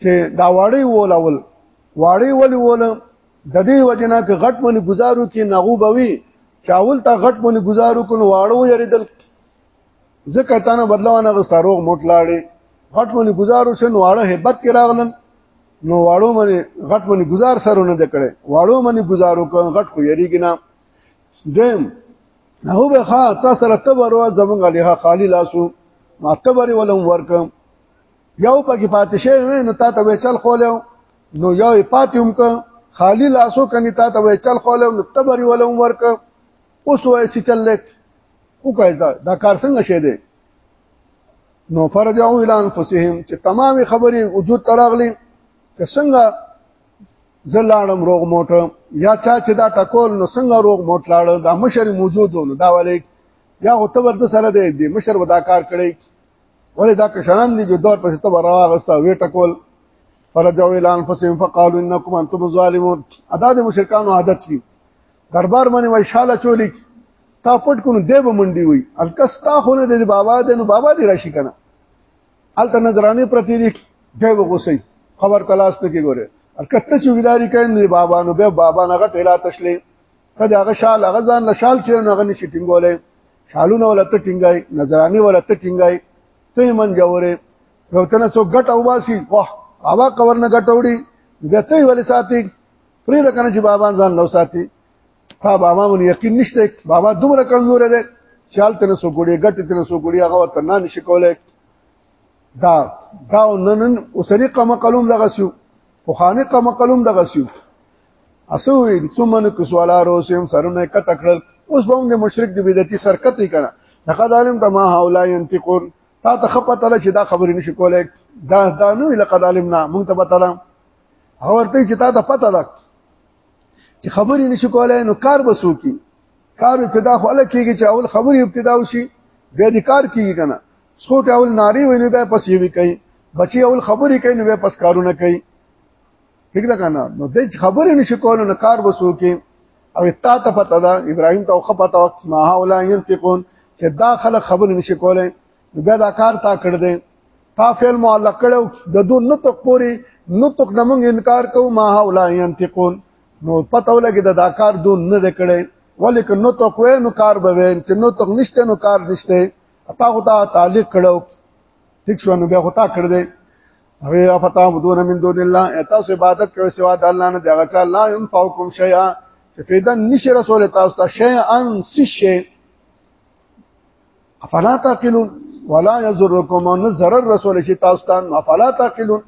Speaker 1: چې دا واړی ولاول واړی ولې ول د دې وجنه کې غټ منی گزارو کې نغو بوي چاول ته غټ منی گزارو کو واړو یریدل ځکه تانه بدلوانه غستا روغ موټ لاړې غټ منی گزارو شن واړه hebat کې راغلن نو واړو منی غټ منی گزار سرونه د کړي واړو منی گزارو کو غټ خو یریږي نه دیم هو به ها تاسو سره تبرو زمونږ علیه خالی لاسو ما تبرې ولوم ورک یو پکې پاتې شوی نو تا ته چل خولیو نو یو پاتې هم که خالی لاسو کني تا ته چل خولیو نو تبرې ولوم ورک اوس وای چې چل لیک وکړه دا, دا کار څنګه شه دی نو فرجعوا الى انفسهم چې تمامه خبرې وجود تراغلي چې څنګه زلاړم روغ موټ یا چا چې دا ټکول نو څنګه روغ موټ لاړ دا مشر موجود نو دا ولې یا هو ته ورته سره دی دی مشر ودا کار کړی ولې دا کشران دی جو دور پسې ته راغستا وې ټکول فرجعوا الى انفسهم فقالوا انكم انتم الظالمون ادا د مشرکانو عادت وی دربار باندې وای شاله چولې تا پټ کونو دی به منډي وي الکستا خو نه د بابا د نو بابا دی راشي کنه الته نظرانه پرتی دی دی به غوسي خبر تلاش ته کې ګوره الکته چوګیداری کین دی بابا نو به بابا نه غټ اله تشلې کله هغه شال هغه ځان له شال چې نه غني شټینګولې شالونه ولته ټینګای نظرانه ولته ټینګای ته من جوړه روتنه سو غټ او باسي واه هوا کور نه غټوړي بیا ته ولې ساتي پرې د کنه چې بابا ځان لو ساتي ها بابا مون یقین نشته بابا دومره کمزور دی چال تنه سو ګړي ګټ تنه سو ګړي هغه ورته نه نشي کولای دا دا نن اوسنی قم قلم دغه سیو په خانه قم قلم دغه سیو اسو وی څومن کو سوالا روسم سرونه کټ کړل اوس به موږ مشرک دی بدعتي سرکته کړه لقد علمت ما هؤلاء ينتقون تا ته خپته چې دا خبرې نشي کولای دا دا نو لقد علمنا مونږ ته پته او ورته چې تا ته پته ده چې خبرې نشي کولای نو کار بسو کی کار ابتدا خو الګ کیږي چې اول خبرې ابتدا وشي بیا د کار کیږي کنه څو ته اول ناری ویني بیا پس یوي کوي بچي اول خبرې کوي نو بیا پس کارونه کوي ٹھیک ده کنه نو د خبرې نشي کولای نو کار بسو کی او تا ته پته ده ابراهيم ته خو پته وخت ما هاولا ينتقون چې دا خلک خبرې نشي کولای بیا دا کار تا کړ دې تا فعل معلق کړو د دو نطق پوری نطق نه مونږ انکار کوو ما هولا ينتقون نو پته ولګي دا, دا کار دو نه کړي ولیک نطق وې نو کار به وې چې نطق نشته نو کار نشته اتا غوتا تعلق کړو ټیک شو نو بیا غوتا کړ دې هغه افتا بدون من دون الله اتا سو عبادت کوي سوا د الله نه دی هغه چې الله ينفعكم شيئا چې فیدن نشي رسول تاسو ته شيئا ان سي شي افلا تعقلون ولا يضركم ان ضرر رسول شي تاسو ته افلا تعقلون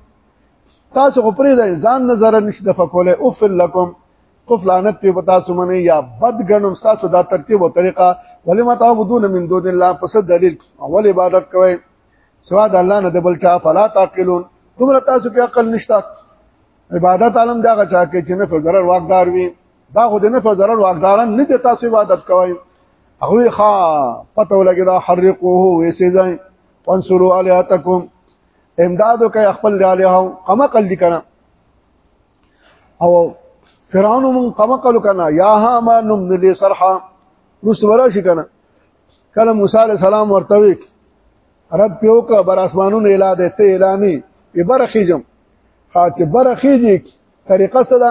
Speaker 1: تاسو خو پرې ده ځان نه ضرر نشي د فکوله اوف لکم قف لعنت په پتا سمنه یا بد غنم ساسو دا ترتیب او طریقه ولې ما تعبدون من دون الله پس دلیل اول عبادت کوي سوا د الله نه د بل چا فلا تعقلون تمره تاسو کې عقل نشته عبادت عالم دا غچا کې چې نه ضرر واقدار وي دا خو د نه په ضرر واقداران نه د تاسو عبادت کوي هغه ښا پته ولګي دا حرقوه وې سي ځای وانصروا الهاتکم امدادو کوي خپل د الهو قما قل دي کنه او فرعون من قما قل کنه یا ها ما نم لي صرحا رست ورا شي کنه کله موسی عليه السلام ورته وی رد پیو کا بر اسمانونو اله ده ته اعلاني به برخیجم خاص برخیږي طریقه څه ده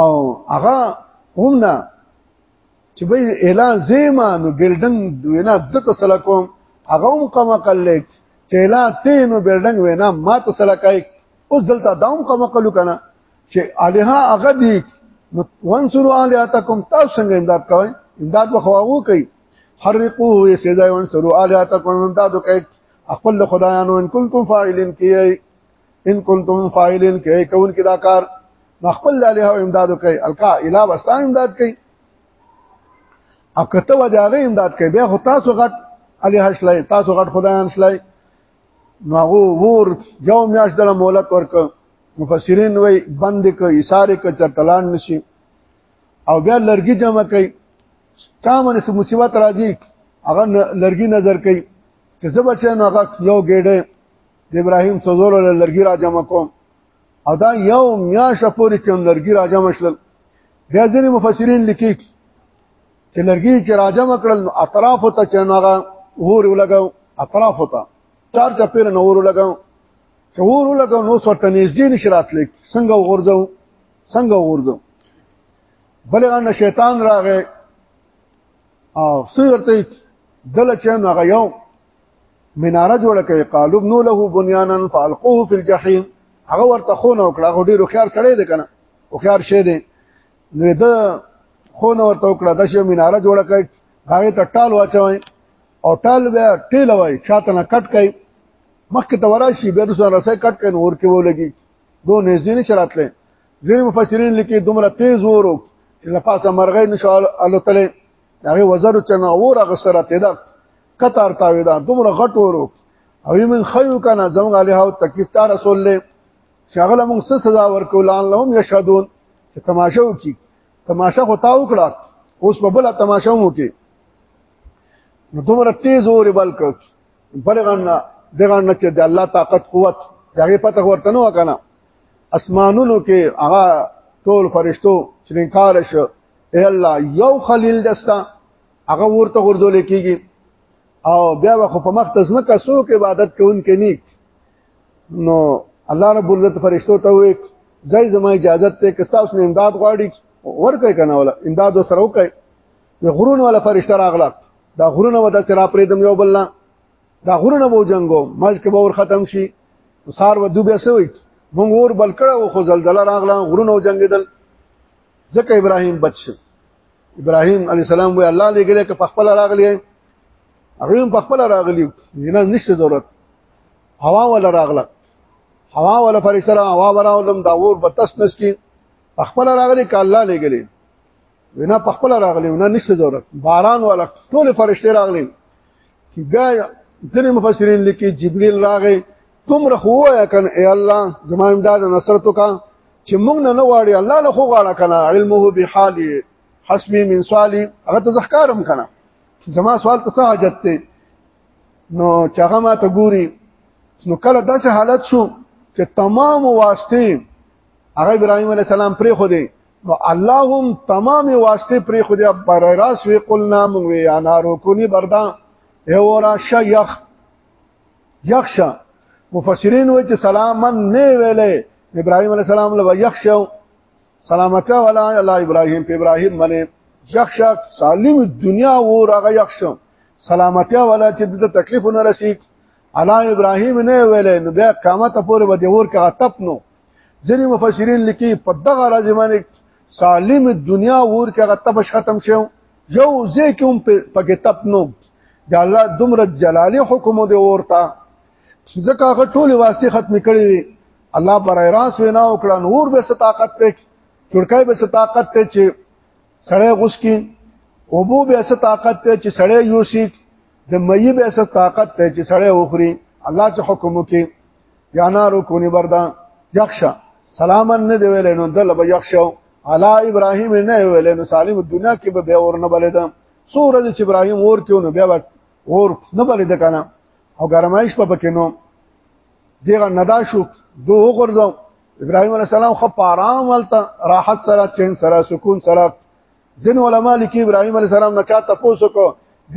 Speaker 1: او هغه هم نه چې به اعلان زیما نو بلډنګ وینا د تسلا کوم هغه هم کما کلیک چې اعلان تینو بلډنګ وینا ما تسلا کوي اوس دلته داوم کما کلو کنه چې الها هغه دی نو وانصروا الیاتکم تاسو څنګه امداد کوئ امداد بخواو کوي حرقوه وی سزا وانصروا الیاتکم امداد کوي خپل خدایانو ان کنتم فاعلین کیي ان کنتم فاعلین کې کون کې دا کار خپل لاله او امداد کوي الکا الا واستا امداد کوي او کته وجاغه امداد کوي بیا خو تاسو غټ علی حسلای تاسو غټ خدایان سلای نو هغه ور یو میاش دله مهلت ورک مفسرین وای بند ک اشاره ک چرتلان نشي او بیا لرګي جمع کوي چا باندې سم مصیبت راځي هغه لرګي نظر کوي چې زبچې نو هغه یو ګډه د ابراهیم سوزولو لرګي را جمع کوم او دا یو میاشه پورې چې لرګي را جمع شول بیا ځینې مفسرین لیکي چې لرګي چې را جمع کړل نو اطراف ته چې نوغه ور ولګاو اطراف ته چار چپیر نو ور ولګاو چې ور ولګاو نو څورته نږدې نشرات لیک څنګه ورځو څنګه ورځو بلغه شیطان راغی او سورته دل چې نوغه یو مناره جوړه کوي قالب نو له بنيانا فالقوه في الجحيم هغه ورته خونه وکړه هغه ډیرو خيار سړی دی کنه او خيار شه دی نو دا خونه ورته وکړه د شی مناره جوړه کوي هغه ته ټال واچوي او ټال بیا ټیل وای چاته نه کټ کوي مخکې ته وراشي بیا د سره رسې کټ کوي نور کې ولګي دوه نږدې نه چراتله ځینې مفسرین لیکي دومره تیز ورو چې لپاسه مرغې نشو الوتلې هغه وزر چنه اور هغه سره تیدا قطر تاویدان دومره غټ ورو او یمن خیو کنه زمغه علی هاو تکلیف تا رسول له شغله موږ څه سزا ورکولان لهم یشهدون چې تماشا وکي تماشا خو تا وکړه اوس په بل تماشا مو کې نو دومره تیز اوري بلک بلغان دغه نه چې د الله طاقت قوت دغه پته ورته نو کنه اسمانونو کې هغه ټول فرشتو شرینکار شو اے الله یو خلیل دستا هغه ورته غردول کیږي او بیا به خو په مخ تزنه کا سو کې عبادت کوون کې نه نو الله رب العزت فرشتو ته وې ځای زما اجازه ته کستا اوس نه امداد غواړي ورکه کنه ولا امداد سره وکي غرون ولا فرشتہ راغله دا غرون و د سره پرې دم یو بل نه دا غرونه وو جنگو مز کې به ور ختم شي سار و دوبه سوي مونږ ور بلکړه او خو زلزلہ راغله غرونه جنگیدل ځکه ابراهيم بچ شو ابراهيم عليه السلام وی الله لګل ک په خپل راغلی هغه په خپل راغلی نه نشته ضرورت هوا ولا راغله هوا ولا فرسره هوا وراولم دا ور بتس نس کی په خپل راغلی ک الله لګل وینا په خپل راغلی نه نشته ضرورت باران ولا ټول فرشته راغلی دا ځنې مفسرین لیکي جبريل راغی تم رخو یا کن اے الله زما امداد نصر تو کا چې موږ نه نه واړی الله له خو غاړه کنه علمه بحالی حسمی من سوالی هغه ته ذکرم کنه زما سوال ته څه حاجت ته نو چاغه ما ته ګوري نو کله داسې حالت شو چې تمام واسطې هغه ابراهيم عليه السلام پرې خو دی نو اللهم تمام واسطه پر خو دې پر راس وی قلنا مونږ وی انارو کونی بردا اورا شیخ یخشا مفسرین وی چې سلامن نه ویلې ابراهیم علی السلام لو یخشو سلامتا ولا الله ابراهیم په ابراهیم باندې یخشا سالم دنیا و راغه یخشو سلامتا ولا چې د تکلیف نه رسید علی ابراهیم نه ویلې نو بیا قیامت پورې به دی ور کې غتپ نو ځینې مفسرین لیکي په دغه راز باندې سالم دنیا ور کې هغه تبش ختم شو یو ځکه هم پکې تپ نو د الله دومره جلالی حکم دی ورته ځکه هغه ټول واسطه ختم کړي وي الله برای راس وینا وکړه نور به ستاقت ته چړکای به ستاقت ته چې سړی غوس کې اوبو به ستاقت ته چې سړی یوسي د مې به ستاقت ته چې سړی وخوري الله چې حکم وکړي یا نارو کونی بردا یخشا سلاما نه دی ویل نو دل به یخشو علا ابراهیم نه ویل نو سالم دنیا کې به اور نه بلید سورج چې ابراهیم اور کې نو بیا اور نه بلید کنه او ګرمایش په پکې نو دیغه ندا شو دوه غرزو ابراهيم عليه السلام خو په آرام ولته راحت سره چین سره سکون سره ځین علما لیکي ابراهيم عليه السلام نه چاته پوسو کو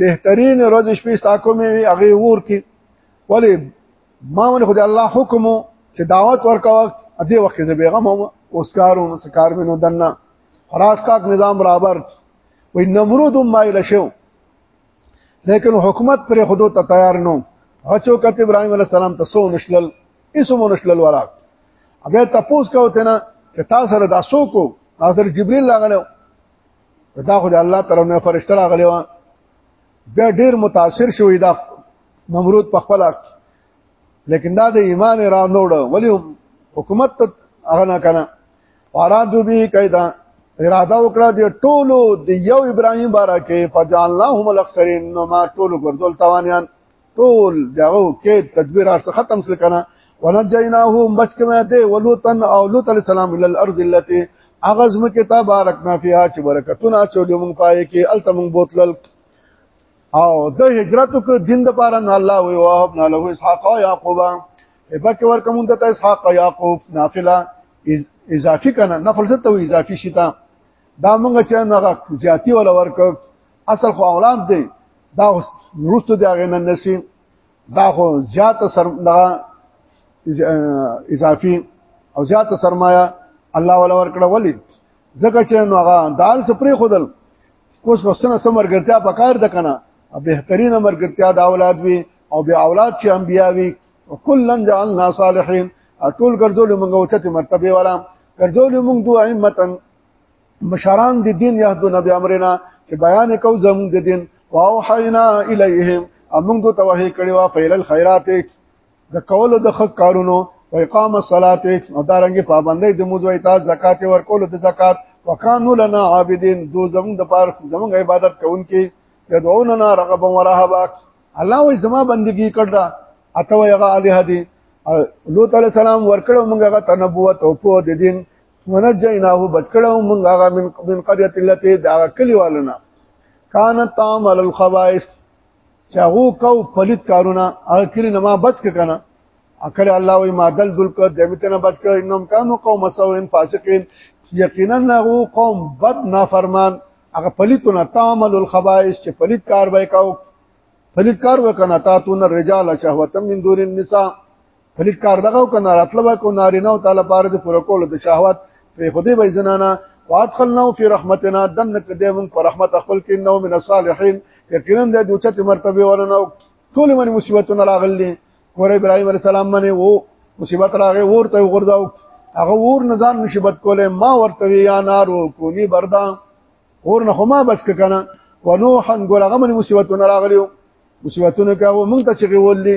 Speaker 1: بهترین روز شپې ساکو مې هغه ور کې ولی ما ونه خدای الله حکم چې دعوت ورکا وخت ا دې وخت زه بیغم هم اوسکارو مسکار منو دنه خلاص کاک نظام برابر وي نمرود ما اله شو لیکن حکومت پر خودو ته تیار نو هڅو کته ابراهيم عليه السلام ته سو نشلل اسمو نشلل ورا بیا تاسو کو ته نه چې تاسو سره دا سو کو حضرت جبريل لاغلو دا خو د الله تعالی نه فرشتہ راغلی و بیا ډیر متاثر شوی دا نمرود په خپل لیکن دا د ایمان را نوړ ولی حکومت ته هغه نه کنه ارادو به کیدا اراده وکړه د ټولو د یو ابراهیم بارکه فجعلناهم الاخسرین نو ما ټولو ګرځول توانیان ټول دغه کې تدبیر ارسه ختم سره کنه ونجیناهم بچ کمه ته ولوتن او لوط علی السلام ال الارض التي اغز مکه تا بارکنا فیها چې برکتونه چولې مونږ پای کې الته مونږ بوتلل او د هجرت کو دین د پاره نه الله وی وهب نه له اسحاق او یاقوب بک ور کوم د اسحاق او یاقوب نافله اضافي کنه نفل څه ته اضافي شتا دا مونږ چې نه زیاتی ولا ورک اصل خو اولاد دی دا نورستو دی هغه نن نسی دا خو زیات سر دغه اضافي او زیات سرمایه الله ولا ورکړه ولی ځکه چې نو هغه دال سپری خودل کوس وسنه سمرګرتیا پکار د کنه بهترین مرګرتیا د اولاد وی او به اولاد چې انبیا وی کلن جعلنا صالحین ټول ګرځول موږ اوچته مرتبه والا ګرځول موږ دوه امتن مشران د دین یهدون بیا امرنا چې بیان کو زموږ د دین واوحینا الیهم امون دو توحی کړي وا فعل الخيرات د کول د خ کارونو و اقام الصلاه او دارنګ پابندۍ د موضوع اطاعت زکات ور کول د زکات وکانو لنا عابدین دو زمون د پار زمون عبادت کوونکې یدعوننا رغبا ورهبا الله وې زما بندگی کړدا اته ویغه الہ دی لوط علی السلام ورکړو موږ غته نبوت او په دین ونجیناه بچکړو موږ هغه من من قريه التي دا کلیوالنا کان تعمل الخبائث چاغو کو پلیت کارونه هغه کلی نه ما بچ کنه اکل الله وی ما دل دل کو دمیتنه بچ کړه انم کانو قوم سوین فاسقین یقینا هغه قوم بد نافرمان هغه پلیتونه تعمل الخبائث چې پلیت کار وای کو پلیت کار وکنه تاتون الرجال شهوتا من دون النساء فلیک کار دغه او کنه راتله به کو نارینه او تعالی پاره د پر کول د شهوات په خودی به زنانا وادخلنا فی رحمتنا دنک دیمن پر رحمت خپل کې نو من الصالحین یقینا د دوچت مرتبه ورنه ټول من مصیبتونه راغلي کور ابراهیم علی السلام باندې وو مصیبت راغې ورته وغورځاو هغه ور نزان مصیبت کوله ما ورته یا نارو کونی بردا ور نه ما بس کنه ونوحا ګلغه من مصیبتونه راغلیو مصیبتونه کاوه مونږ ته چې ویلې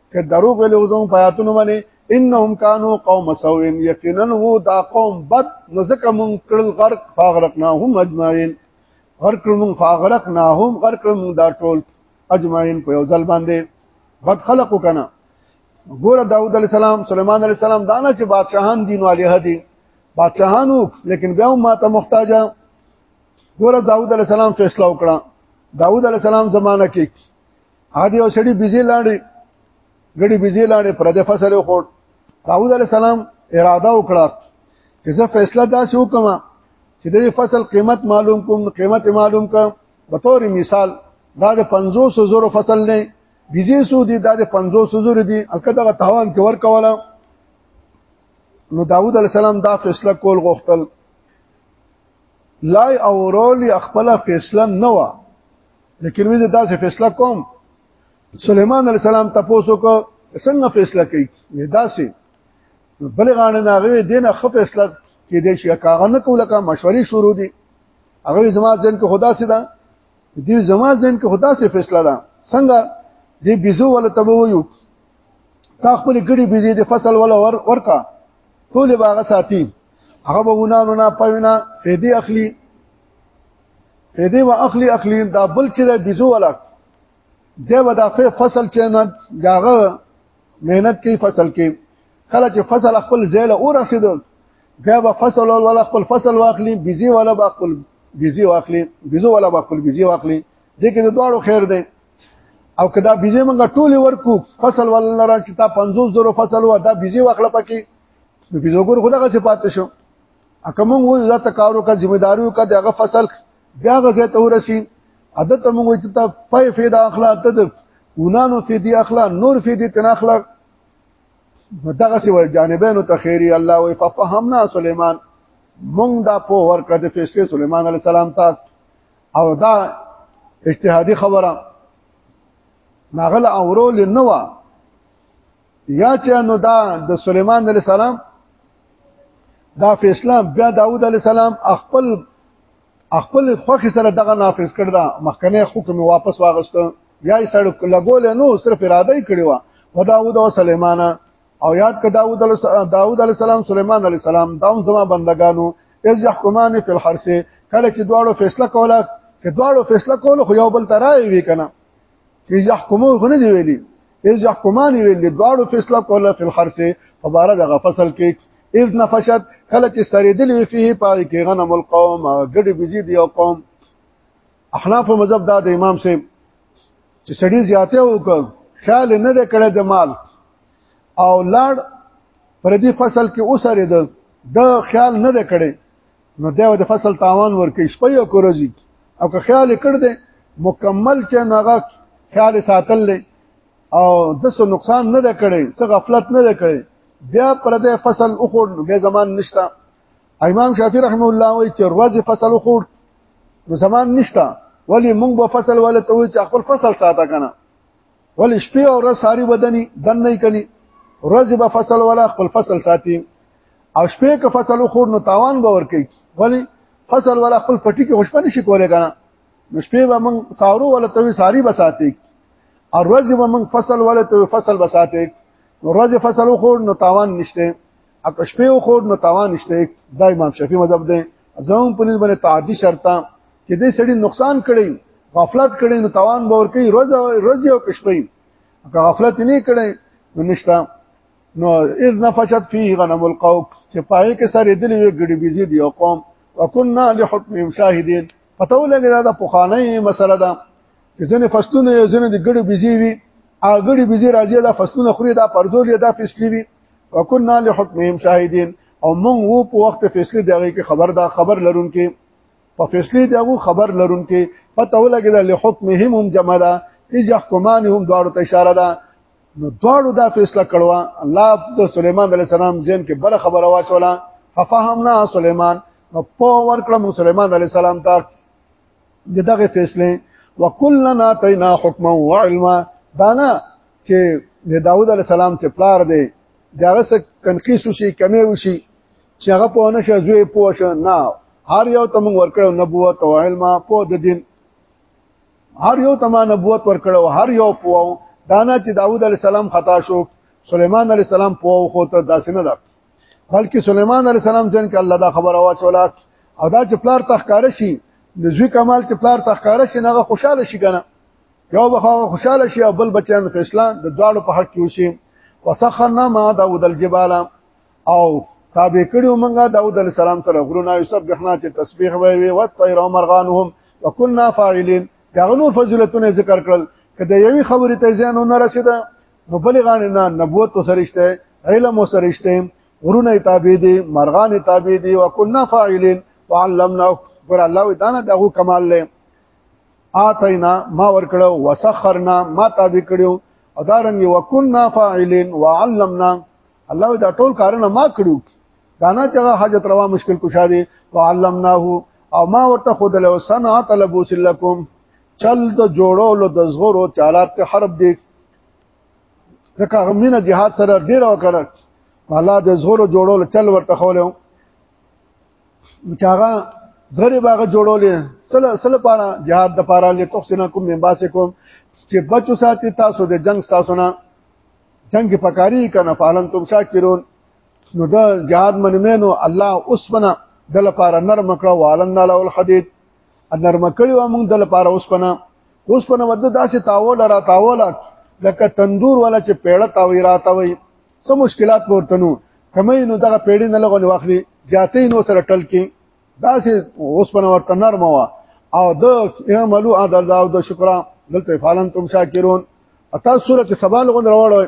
Speaker 1: که دروغ ویل وزم پیاتونو باندې انهم كانوا قوم سوء یقینا وو دا قوم بد نو ځکه مونږ کړل غرق فاغرقناهم اجمعين غرق مونږ فاغرقناهم غرق مونږ دا ټول اجمعين په یو ځل باندې بد خلقو کنا ګور داوود علی السلام سليمان علی السلام دانا چې بادشاہان دین علیه دي بادشاہانو لیکن بیا ما ته محتاجه ګور داوود علی السلام فیصله وکړه داوود علی السلام زمانہ کې عادي او سړي بيزي لاړې غړي بيزي لاړې پر دې فصل خو داوود عليه السلام اراده وکړه چې زه فیصله داسې وکم چې د فصل قیمت معلوم کوم قیمت معلوم کوم په تور مثال دا د 500 زره فصل نه بيزي سو دي دا د 500 زره دي الکه دغه تاوان کې ور کوله نو داوود علی السلام دا فیصله کول غوښتل لای او رول خپل فیصله نه و لیکن وی دا سه فیصله کوم سليمان عليه السلام تاسو کو څنګه فیصله کوي دا سه بل غاڼه ناغوي دینه خپ فیصله کې دې شي کاغه نه کوله کا مشورې شروع دي هغه زما ځین کې خدا سي دا دې زما ځین کې خدا سي فیصله ده څنګه دې بيزو ولا تبو یو تا خپل ګړي بيزي دې فصل ولا ور ورکا ټول باغ ساتي هغه به ونانو نه پوینا فیدی اخلي فیدی و اخلي اخلي دا بل چې د بيزو ولا دی به دا فصل چې نه داغه مهنت کوي فصل کې کله چې فصل خپل زیل او رسید بیا به فصل ولا خپل فصل واخلي بيزي ولا به خپل بيزي واخلي بيزو ولا به خپل بيزي واخلي دې کې د دوړو خیر دی او کدا بيزه مونږه ټوله ورکو فصل ولنه را چې تا 50 زره فصل و دا بيزه واخله پکې نو بيزه ګور خدغه صفات شو اکه مونږ وو ذات کارو کا ذمہ داریو کا دغه فصل بیا غزه ته ورسی عادت مونږ وي ته پای فیدا اخلا ته د ونانو فیدی اخلا نور فیدی تن اخلا دغه سی ول جانبینو ته خیری الله وی ففهمنا سليمان مونږ دا په ورکړه د فیصله سليمان عليه السلام ته او دا اجتهادي خبره ناغله اورو لنوا یا چې نو دا د سليمان عليه السلام دا فیصله بیا داوود عليه السلام خپل خپل خوخي سره دغه نافذ کړ دا مخکنه حکم واپس واغسته یا یې سړک لګول نو صرف اراده یې کړی و وداوود او سليمان او یاد ک داوود داوود علی السلام سليمان علی السلام داوم زما بندگانو از يحكمان فی الحرس کله چې دواړو فیصله کوله چې دواړو فیصله کوله خو یو بل ترای وی کنه چې يحكمو غنه دی ویلی از يحكمان ویلی دواړو فیصله کوله فی الحرس په بار دغه فصل کې اذ نفشت کله چې سریدل وی فيه پای کې غنم القوم ګډي بيزي دی او قوم احناف مذهب دا د امام سیب چې سړی زیاته وکړ خیال نه د کړه د مال او لاړ پر دې فصل کې اوسره د د خیال نه د کړي نو دا د فصل تاوان ورکې شپې او کورځي او که خیال کړ دې مکمل چې ناغه خیال ساتل لې او د څه نقصان نه د کړي څه غفلت نه د کړي بیا پر دې فصل اخور به زمان نشتا امام شافعي رحم الله وی چې ورځ فصل خور نو زمان نشتا ولی مونږ به فصل ولا ته وی چې خپل فصل ساته کنه ولی شپې او ورځ ساری بدني دن نه کني ورځ به فصل ولا خپل فصل ساتي او شپې که فصل خور نو تاوان به ور کوي ولی فصل ولا خپل پټي کې خوشپنه شي کولای کنه نو شپې به مونږ سارو ولا ته وی ساری بساتي او ورځ به مونږ فصل ولا ته فصل بساتي ورځ فصل خور نو تاوان نشته اکه شپې او خور نو تاوان نشته دا امام شافعي مذهب دی زمون په نسبت باندې تعدی شرطه چې دې سړي نقصان کړي غفلت کړي نو تاوان به ور کوي روز روز یو کښپي که غفلت نه کړي نو نشته نو اذ نفشت فيه غنم القوق چې پای کې سره دې وی ګډي بيزي دی او قوم وکنا لحكم شاهدين پته ولګی دا د پوخانه مسله ده چې ځنه فصلونه ځنه د ګړو بيزي وي اګړي بيزي راځي دا فصلونه خوري دا پرځول یا دا فصلي وي وکنا لحکمهم شاهدین او مونږ وو په وخت فیصله دغه کې خبر دا خبر لرون کې په فیصله دغه خبر لرون کې پته ولګیدا لحکمهم هم جمع ده اذ يحكمانهم دواړو ته اشاره ده نو دواړو دا فیصله کړو الله د سليمان عليه السلام زین کې بل خبره واچوله ففهمنا سليمان نو په ورکړه مو سليمان عليه السلام ته دغه فیصله وکلنا تینا حکما و علما دانا چې د داوود علی السلام چې پلار دی داغه څخه کنقیس وشي کمی وشي چې هغه په نه شزوې پوه شو نه هر یو تم ورکړو نبوت او علم په د دین هر یو تم نبوت ورکړو هر یو پوه دانا چې داوود علی السلام خطا شو سليمان علی السلام پوه خو ته داسې نه ده بلکې سليمان عليه السلام ځین کې الله دا خبره واچولا او دا چې پلار تخکار شي د زوی کمال چې پلار تخکار شي نغه خوشاله شي کنه یو بخا خوشاله شي او بل بچیان فیصله د دواړو په حق کې وشي وسخرنا ما داود الجبال او تابع کړو مونږه داود علیه السلام سره غرونه یسبحنا چې تسبیح وي او طیر مرغانهم وکنا فاعلین دا نور فضیلتونه ذکر کړل کله یوې خبرې ته ځان نه رسیدا نو بلې غاڼې نه نبوت وسرشته علم وسرشته غرونه تابع دي مرغان تابع دي وکنا فاعلین وعلمنا ګور الله ودانه دغه کمال له آتینا ما ورکړو وسخرنا ما تابع کړو او دارنګ وکنا فاعلین وعلمنا الله دا ټول کارونه ما کړو دانا چې حاجت روا مشکل کشا دي وعلمناه او ما ورته خود له صنعت لبوس لكم چل د جوړولو د زغرو چالات ته حرب دی ځکه هغه مینه جهاد سره ډیر وکړه الله د زغرو جوړولو چل ورته خوله چې هغه زغری باغ جوړولې سل سل پاره jihad د پاره لې تفسینا کوم منباسه کوم چې بچو ساتي تاسو د جنگ تاسو نه جنگ پکاري کنه فالن تم شاکرون نو دا jihad منمنو الله اوس بنا د لپاره نرم کړه والن له الحديد نرم کړي و موږ د لپاره اوسپنه اوسپنه ود داسې تاول را تاول لکه تندور ولا چې پیړه تاوي را تاوي سم مشکلات ورته نو کمې نو دغه پیړې نه لغونی واخلي زیاتې نو سره ټل کې داسې اوسپنه ورته نرم وا او د عملو عدل او د شکر دلته فالن تم شاکرون اته سورته سبا لغون راوړل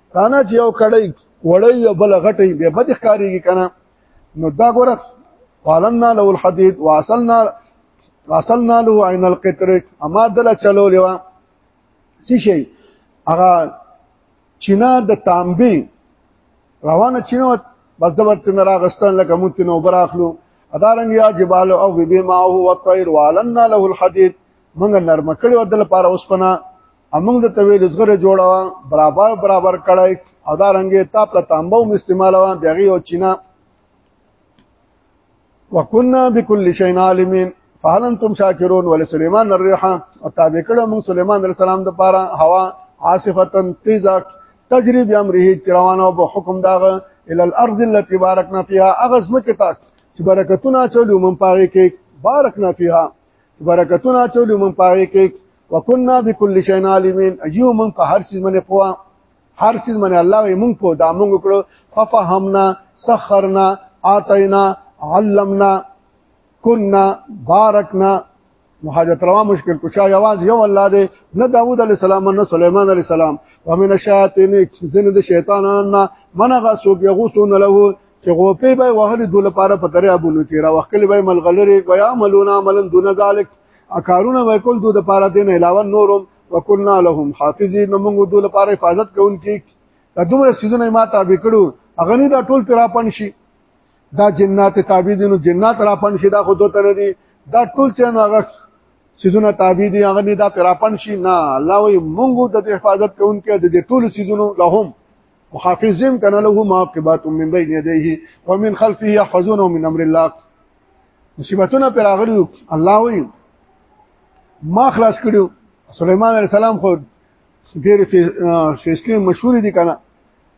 Speaker 1: تانه چې یو کړی وړی یو بل غټي به بد ښکاریږي کنه نو دا ګوره قالنا له الحديد واصلنا واصلنا له عين القطر اما دل چلو لوا سی شي هغه چینا د تانبي روانه چینه بس د ورته راغستان لکه مونږ نو براخلو ادارنګ یا جبال او بما هو الطير والنا له الحديد موږ نرم کړو د لپاره اوسپنه امنګ د تویل زغره جوړه برابر برابر کړای او دا رنګه تاپ ته تانبو استعمال و دغه او چینا وکنا بكل شيء عالمين فهل انتم شاکرون ول سليمان الريح او تابع کړه موږ سليمان عليه السلام د پاره هوا عاصفه تیزه تجربه امره روانه او حکم داغه ال الارض التي باركنا فيها اغز مکه چې برکتونه چولو مون پاره کې بارکنا فيها برکتونه چولې مونږ پاره کې وکنا بكل شيء عالمين ايو مونږ په هر شي باندې پوها هر شي باندې الله یې مونږ په دا مونږ کړو ففهمنا سخرنا اعطينا علمنا كنا باركنا محاجت روا مشکل کشا یواز یو الله دی نه داوود علی السلام نه سليمان علی السلام ومن الشیاطین زند شیطانان من غسوب یغوسون له چې غوپې به وهلې دوله لپاره په دریابونو کې را وخلې به ملغلرې ویا عملونه عملا دون ذلک اکارونه وکول دوی لپاره دین علاوه نورم وکنا لهم حافظین موږ دوی لپاره حفاظت کوونکې دا دومره سيزونه ما تابع کړو هغه نه دا ټول پیرا پن شي دا جنات تابع دي نو جنات را پن شي دا خو دوته نه دي دا ټول چې هغه سيزونه تابع دي هغه نه دا پیرا پن شي نه الله وي موږ د حفاظت کوونکې د ټول سيزونو لهم وحافظهم كان له معقبات من بين يديه ومن خلفه يحفظونه من امر الله مصیبتونه پر اغلو الله وي ما خلاص کړو سليمان عليه السلام خو ډېر فیصله مشهور دي کنه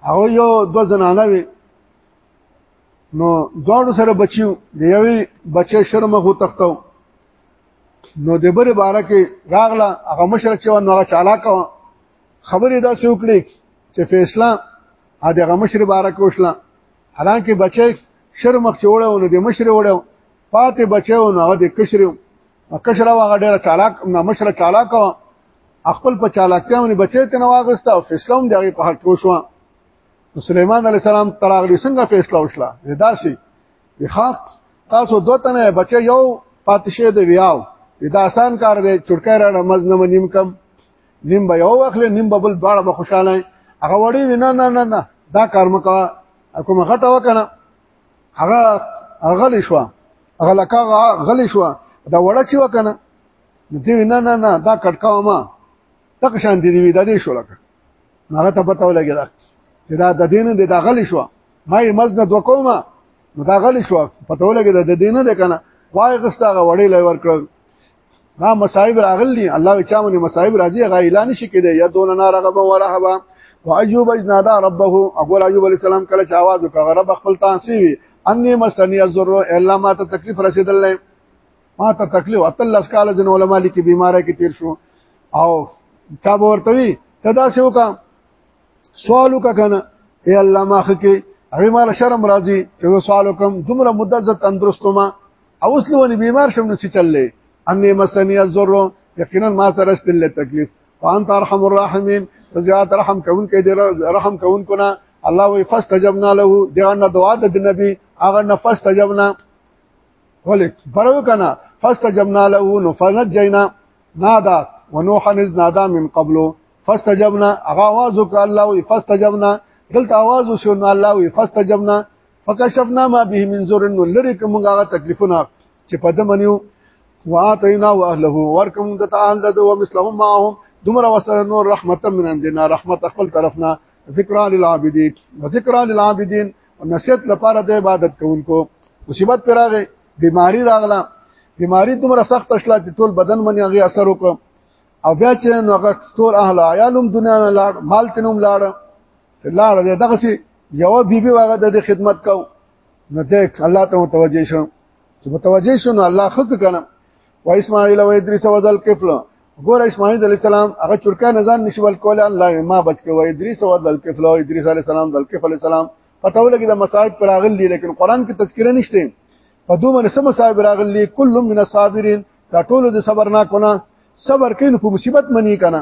Speaker 1: هغه یو دو زنانه وي نو دوړو سره بچیو د یوې بچې شرم هو تختو نو د بره باره کې راغله هغه مشر چې نو هغه چالاک خبرې دا څه وکړي چې فیصله ا دغه مشر بارک وشله حالانکه بچی شر مخ چوړو نو د مشر وړو پاتې بچو نو هغه د کشر کشر هغه ډېر چالاک نه مشر چالاک خپل په چالاکتیا باندې بچی ته نواغسته او فیصله هم دغه په حق وشو سليمان عليه السلام تراغلی څنګه فیصله وشله داسي وخاق تاسو دوه تنه بچي یو پاتشه دی ویاو دا آسان کار دی چټکای را نماز نه منیم کم نیم به یو واخلې نیم به بل دواړه به خوشاله هغه وړي وینا نه نه نه دا کار مکا کوم غټه وکنه هغه غلی شو هغه لکه غلی شو دا وړه چې وکنه دې وینا نه نه دا کټکاو ما تک شان دي وی دا دې شو لکه هغه ته پته ولګی دا چې دا د دین دې دا غلی شو ما یې مزنه دوه کومه نو دا غلی شو پته ولګی دا د دین دې کنه وای غستا غوړې لای ور کړ ما مصائب راغلی الله وی چا مونږه مصائب راځي غا اعلان شي کېده یا دون نار غب ورحبا وايوب اجنادا ربه اقول ايوب عليه السلام کله چې आवाज وکړ رب خپل تانسی وی اني مسني الزر الا ما ته تکلیف رسیدل ما ته تکلیف اتل اس کال جن علماء لیکي بیماره کې تیر شو او تا ورته وی تدا سه وکا سوال وکا کنه اے الله ماخ کې هغه مال شرم راځي چې سوال وکم دومره مدته تندرستما او اوس لونی بیمار شم نو چللې اني مسنی الزر یقینا ما سره ستل تکلیف وانت ارحم الراحمین زیات رحم کون کې دی رحم کون کنا الله وی فاستجبنا له دغه دعا د نبی هغه نفس تجبنا ولک برو کنا فاستجبنا له نفنجینا نادا ونوحا نز نادا من قبلو فاستجبنا هغه आवाज وکړ الله وی فاستجبنا دلته आवाज وشو نو الله وی فاستجبنا فکشفنا ما به من زور نو لری کوم هغه تکلیفونه چې په دمنیو واتینا واهله ورکم د تعال د و مثلهم معهم دمر وسره نور رحمت من عندنا رحمت خپل طرفنا ذکر للعابدین وذکر للعابدین نصیحت لپاره د عبادت کوونکو مصیبت پر راغې بیماری راغله بیماری دومره سخت شله چې ټول بدن باندې هغه اثر وکړ او بیا چې نو هغه ټول اهل عیالم دنیا نه لاړ مال تنوم لاړ لاړ دغه سي یو بیبي بی هغه د خدمت کو نو ته الله ته متوجه شو چې متوجه شو نو الله خو کنه و اسماعیل و ادریس و ذل کفل ګور اسماعیل علی السلام هغه چرکا نزان نشول کول الله ما بچ کې و ادریس و ذل کفل و ادریس علی السلام ذل کفل علی السلام پته ولګی د مصائب پر اغل دي لیکن قران کې تذکرہ نشته په دوه باندې سم مصائب راغلي کل من الصابرین دا ټول د صبر نه کونه صبر کین په مصیبت منی کنه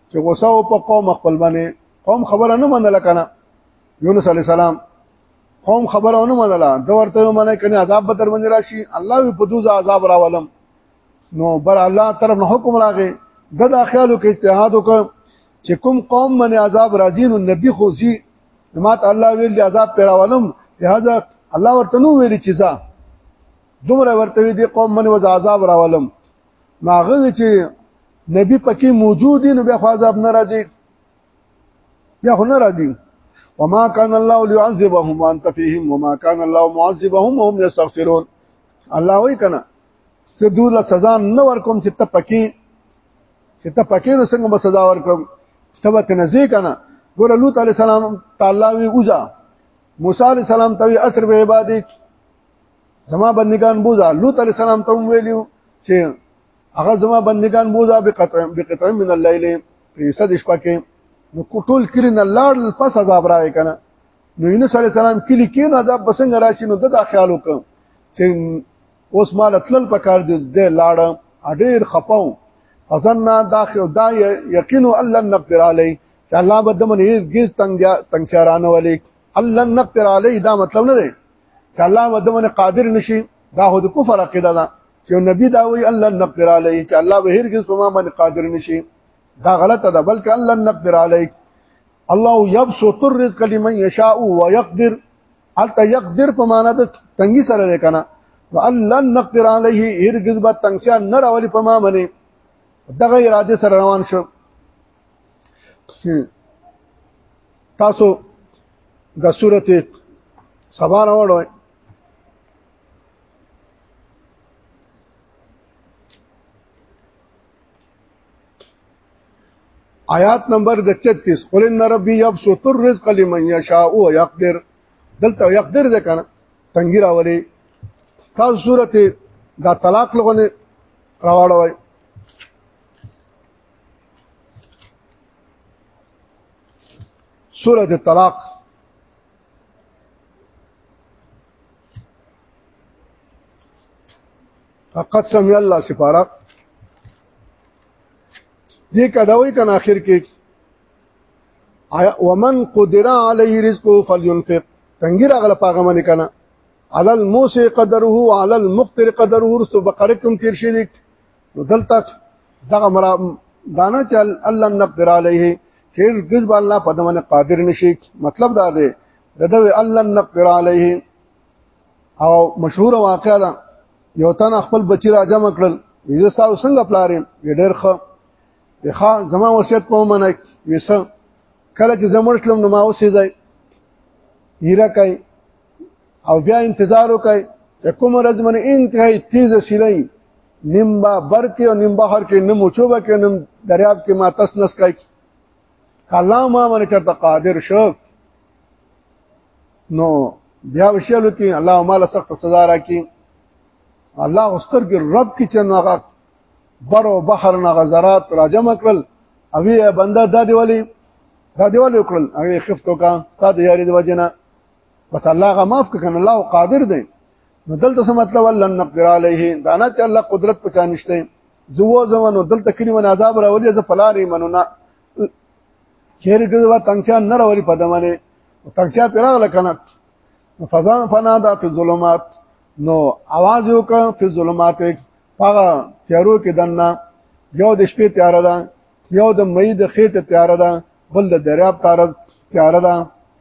Speaker 1: چې غوسه او په قوم خپل باندې قوم خبره نه منله کنه یونس علی السلام قوم خبره نه منله دا ورته منه کني عذاب به تر باندې راشي الله په دوزه عذاب راولم نو بر الله طرف نه حکم راغی د دا خیالو کې اجتهاد وکړ چې کوم قوم باندې عذاب راځي نو نبی خو سي مات الله ویل دی عذاب پیراولم لہذا الله ورته نو ویل چې ځا دومره ورته دی قوم باندې وځ عذاب راولم ماغه چې نبی پکې موجود نو بیا خو عذاب ناراضي بیا خو ناراضي وما كان الله ليعذبهم وانت فيهم وما كان الله معذبهم وهم يستغفرون الله وی کنه چې دوی له سزا نه ورکوم چې ته پکې چې ته پکې نو څنګه به سزا ورکوم ته به کنه زی کنه ګور لوط عليه السلام تعالی وی اوزا موسی عليه السلام ته اسر به عبادت زما بندگان بوزا لوط علی السلام ته ویلو چې هغه زما بندگان بوزا به قطع به قطع من الليل په صد شپه کې نو کوټول کړي نه لاړ پس عذاب راغی کنه نو یونس علی السلام کلی کې نه عذاب بسنګ راشي نو دغه خیال وکم چې اوس مال اتلل پکار دی د لاړ اډیر خپاو فظننا داخل دا یقین الله نقدر علی چې الله به دمن هیڅ تنگ تنگ شارانه ولیک الله نقدر علی دا مطلب نه دی چې الله ودمنه قادر نشي دا هو د کفر عقیده ده چې نبی دا وی الله نقدر علی چې الله به هرگز په ما باندې قادر نشي دا غلطه ده بلکې الله نقدر علی الله يبسط الرزق لمن يشاء ويقدر حتى يقدر په معنا د تنګي سره ده کنه الله نقدر علیه هرگز به تنگسیا نه راولي په ما باندې دغه اراده سره روان شو تاسو دا سورته سبا راوړو آیات نمبر 33 قل ان ربي يبسط الرزق لمن يشاء ويقدر دلته يقدر ده کنه تنګي راولي تاسو سورته دا طلاق لغونه راوړوي سورۃ الطلاق فقط سمع الله سفاره دې کداوي کنا اخر کې ومن قدر علی رزقه فلينفق تنګیر اغل پاغه منی کنا علل موسی قدره علل مقتر قدره رسو بقرکم تیر شي نو دلته دغه مرا دانا چې الله نقدر علیه چې ګز بالله په دمنه قادر نشي مطلب دا دی دغه الله نقدر علیه او مشهور واقعا ده یو تن خپل بچی را جمع کړل ویزه تاسو څنګه پلارې ډېر ښه ښا زما وصیت په منه وسه کله چې زمړ شلم نو ما اوسې ځای هیره کوي او بیا انتظار وکړي چې کوم ورځ من انتهایی تیز سیلای نیم با بر کې او نیم بحر کې نیم اوچوبه کې نیم دریاب کې ما تس نس کوي الله ما باندې چرته قادر شو نو بیا وشلو کې الله مال سخت سزا راکې الله واستر کې رب کې چن هغه بر او بحر نه غزرات راجم کړل او یې بنده د دیوالي د دیوالي کړل هغه خفتو کا ساده یاري د وجنه بس الله غ معاف کړه الله قادر دی نو دلته څه مطلب الله نقدر علیه دا نه چې الله قدرت پچا نشته زو زمونو دلته کلمه عذاب راولې ز پلارې منونه چیر ګزوا تنگسیا نه راولي په دمانه تنگسیا پیراغله کنه فزان فنا دا فی ظلمات نو आवाज یو کا فی ظلمات هغه تیارو کې دنه یو د شپې تیار ده یو د مې د خېټه تیار ده بل د دریاب تیار ده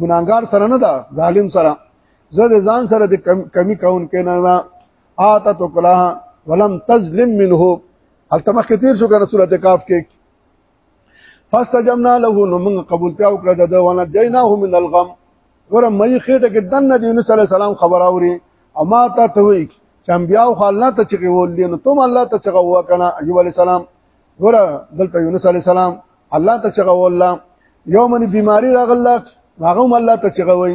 Speaker 1: ګناګار سره نه ده ظالم سره زه د ځان سره د کمی کون کې نه ما آتا تو کلا ولم تظلم منه التمخ کثیر شو کنه سورته کاف کې فاستجمنا له نو موږ قبول تا وکړه د ونه جیناه من الغم ور مې خېټه کې دن نبی صلی الله علیه وسلم خبر اوري او ما ته ته وی چې انبیاء خو الله ته چغول دي نو تم الله ته چغوا کنه ایوب علی السلام ګور دلته یونس علی السلام الله ته چغه والله یومن بیماری راغله هغه هم الله ته چغه وای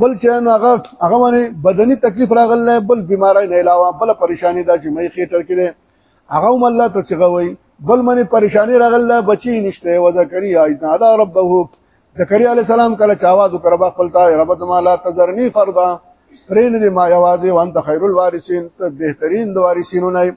Speaker 1: بل چې هغه هغه باندې بدني تکلیف راغله بل بیماری نه علاوه بل پریشانی دا چې مې خېټر کړي هغه هم الله ته چغه وای بل منی پریشانی راغله بچی نشته و زکریا اذن ادا ربه زکریا علی السلام کله چاواز کرب خپل تا رب ما لا تذرنی فردا پرین دی ما یوازې وانت خیر الوارثین ته بهترین د وارثینو نه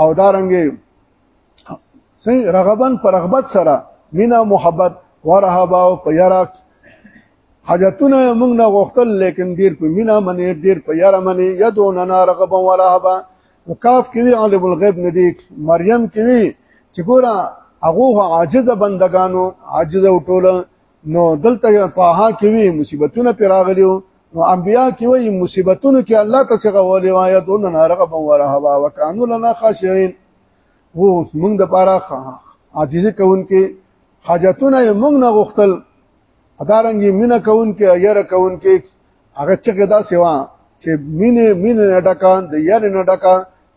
Speaker 1: او دارنګي سي رغبن پر رغبت سره مینا محبت ورهبا او پیرا حاجتونه موږ نه غوښتل لیکن ډیر په مینا منی ډیر په یاره منی یدون انا رغبا ورهبا وکاف کې وی عالم الغیب ندیک مریم کې وی چې ګوره هغه عاجز بندگانو عاجز او ټوله نو دلته طه کې وی مصیبتونه پیراغلیو نو انبیا کې وی مصیبتونو کې الله ته څنګه ولې وایت ان رغب ورهبا وکانو لنا خاشعين وو موږ د پاره عاجزي کوونکې حاجتونه موږ نه غوښتل ادارنګي مینه کوونکې یره کوونکې هغه چې دا سیوا چې مینه مینه نه ډکا د یره نه ډکا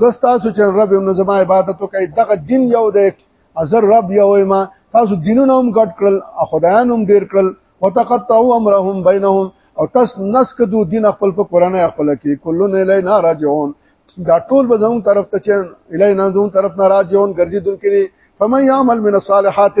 Speaker 1: زستا سو چې رب نو زما عبادت وکي دغه دین یو دی ازر رب یو ما تاسو دینونه هم کټ کړل خدایان هم ډیر کړل وتقطعوا امرهم بینهم او تاس نس کدو دین خپل په قران خپل کې کلون الینا راجعون دا ټول به زموږ طرف ته چې الینا زموږ طرف نه راجعون ګرځي دن کې فمن يعمل من الصالحات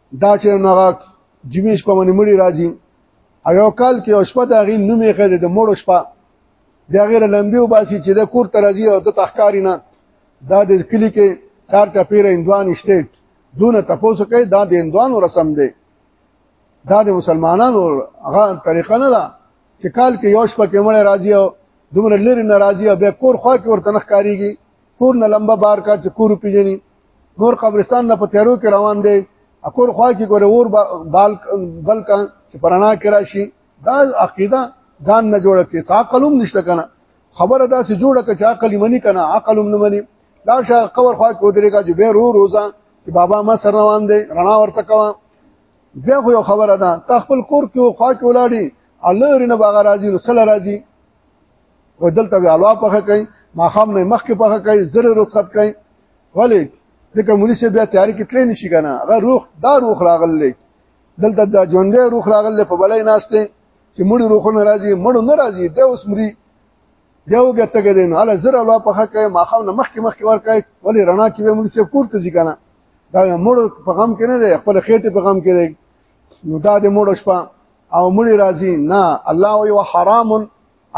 Speaker 1: دا چې نغه جمیش په باندې مړی راځي او یو کال کې او شپه دا غي نومې خېده د مړو شپه بیا غیر لمبي او باسي چې د کور ترازی او د تخکاری نه دا د کلی کې چار چا پیر اندوان شته دونه تاسو کوي دا د اندوانو رسم دی دا د مسلمانانو هغه طریقه نه ده چې کال کې یو شپه کې مړ راځي او دومره لري ناراضي او بیا کور خوا کې ورته نخ کاریږي کور نه لمبه بار کا چې کور پیژني نور قبرستان نه په تیارو کې روان دی اکور خوا کې ګوره اور بال بلک چې پرانا کې راشي دا عقیده ځان نه جوړه کې عقلوم نشته کنه خبره دا سه جوړه کې چې عقل منی کنه عقلوم نه منی دا شا قبر خوا کې ودرېګا چې به رو روزه چې بابا ما سر روان دی رڼا ورته کوه بیا خو یو خبره ده تا خپل کور کې خوا کې ولاړی الله رینه باغ راځي نو سره راځي او دلته ویالوا پخه کوي ماخام نه مخ کې پخه کوي زره رخصت کوي ولی ځکه مولوی شه بیا تیاری کې تللی نشي کنه هغه روح دا روح راغلی دلته دا ژوندې روح راغلی په بلای ناشته چې مړي روحونه راځي مړو نه راځي دا اوس مري یو ګټه کې دین هله زره لا پخه کوي ماخام نه مخ کې مخ کې ور کوي ولی رڼا کې به مولوی شه کور ته ځي کنه دا مړو په غم کې نه دی خپل خېټه په غم کې دی نو دا د مړو شپه او مړي راځي نه الله یو حرامن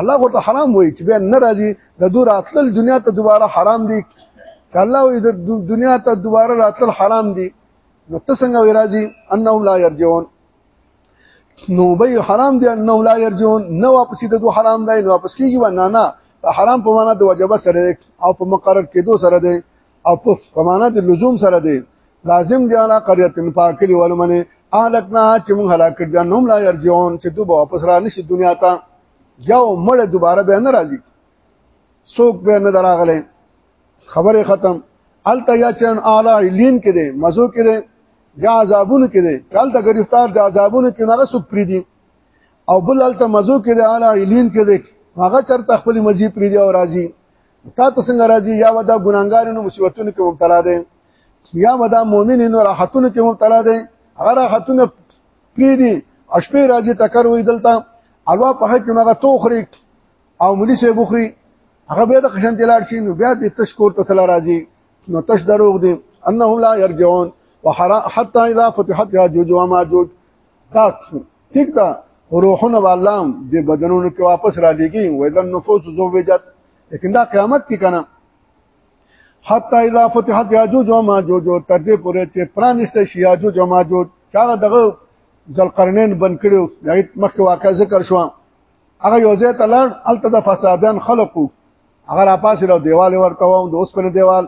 Speaker 1: الله ورته حرام وایي چې بیا ناراضي د دور اتل دنیا ته دوباره حرام دي چې الله وایي د دنیا ته دوباره راتل حرام دي نو ته څنګه وی راځي انهم لا يرجون نو به حرام دي انهم لا يرجون نو واپس د دوه حرام دی نو واپس کیږي و نه نه حرام په معنا د وجبه سره او په مقرر کېدو سره دی او په معنا د لزوم سره دی لازم دی علا قريه پاکلی ولمنه اهلکنا چې موږ هلاک کړ دي نوم لا يرجون چې دوی واپس را نشي دنیا ته یو مړ دوباره به نه راځي څوک به نه دراغله خبره ختم الته یا چن اعلی لین کې دي مزو کې دي یا عذابونه کې دي کله ته گرفتار د عذابونه کې نه سو پری دي او بل الته مزو کې دي اعلی لین کې دي هغه چرته خپل مزي پری دي او راځي تا ته څنګه راځي یا ودا ګناګارینو مصیبتونو کې مبتلا دي یا ودا مؤمنینو راحتونو کې مبتلا دي هغه راحتونه پری دي اشپې راځي تکر وې دلته الوا په حق نه غو توخري او ملي سه بخري هغه به د قشن تلار شي نو بیا د تشکور ته سلا راځي نو تش دروغ دي انهم لا يرجعون وحرا حتى اذا فتحت ياجوج وماجوج پاک شو ٹھیک ده روحونه والله د بدنونو کې واپس را لېږي وې د نفوس زوجت لیکن دا قیامت کې کنه حتی اذا فتحت یاجوج و ماجوج تر دې پورې چې پرانسته شي یاجوج و ماجوج چاغه دغه ذلقرنین بن کړو دغه مخکې واقع ذکر شو هغه یو ځای ته لړ الته د فسادان خلقو هغه را پاسې له دیوال ورته و د اوس په دیوال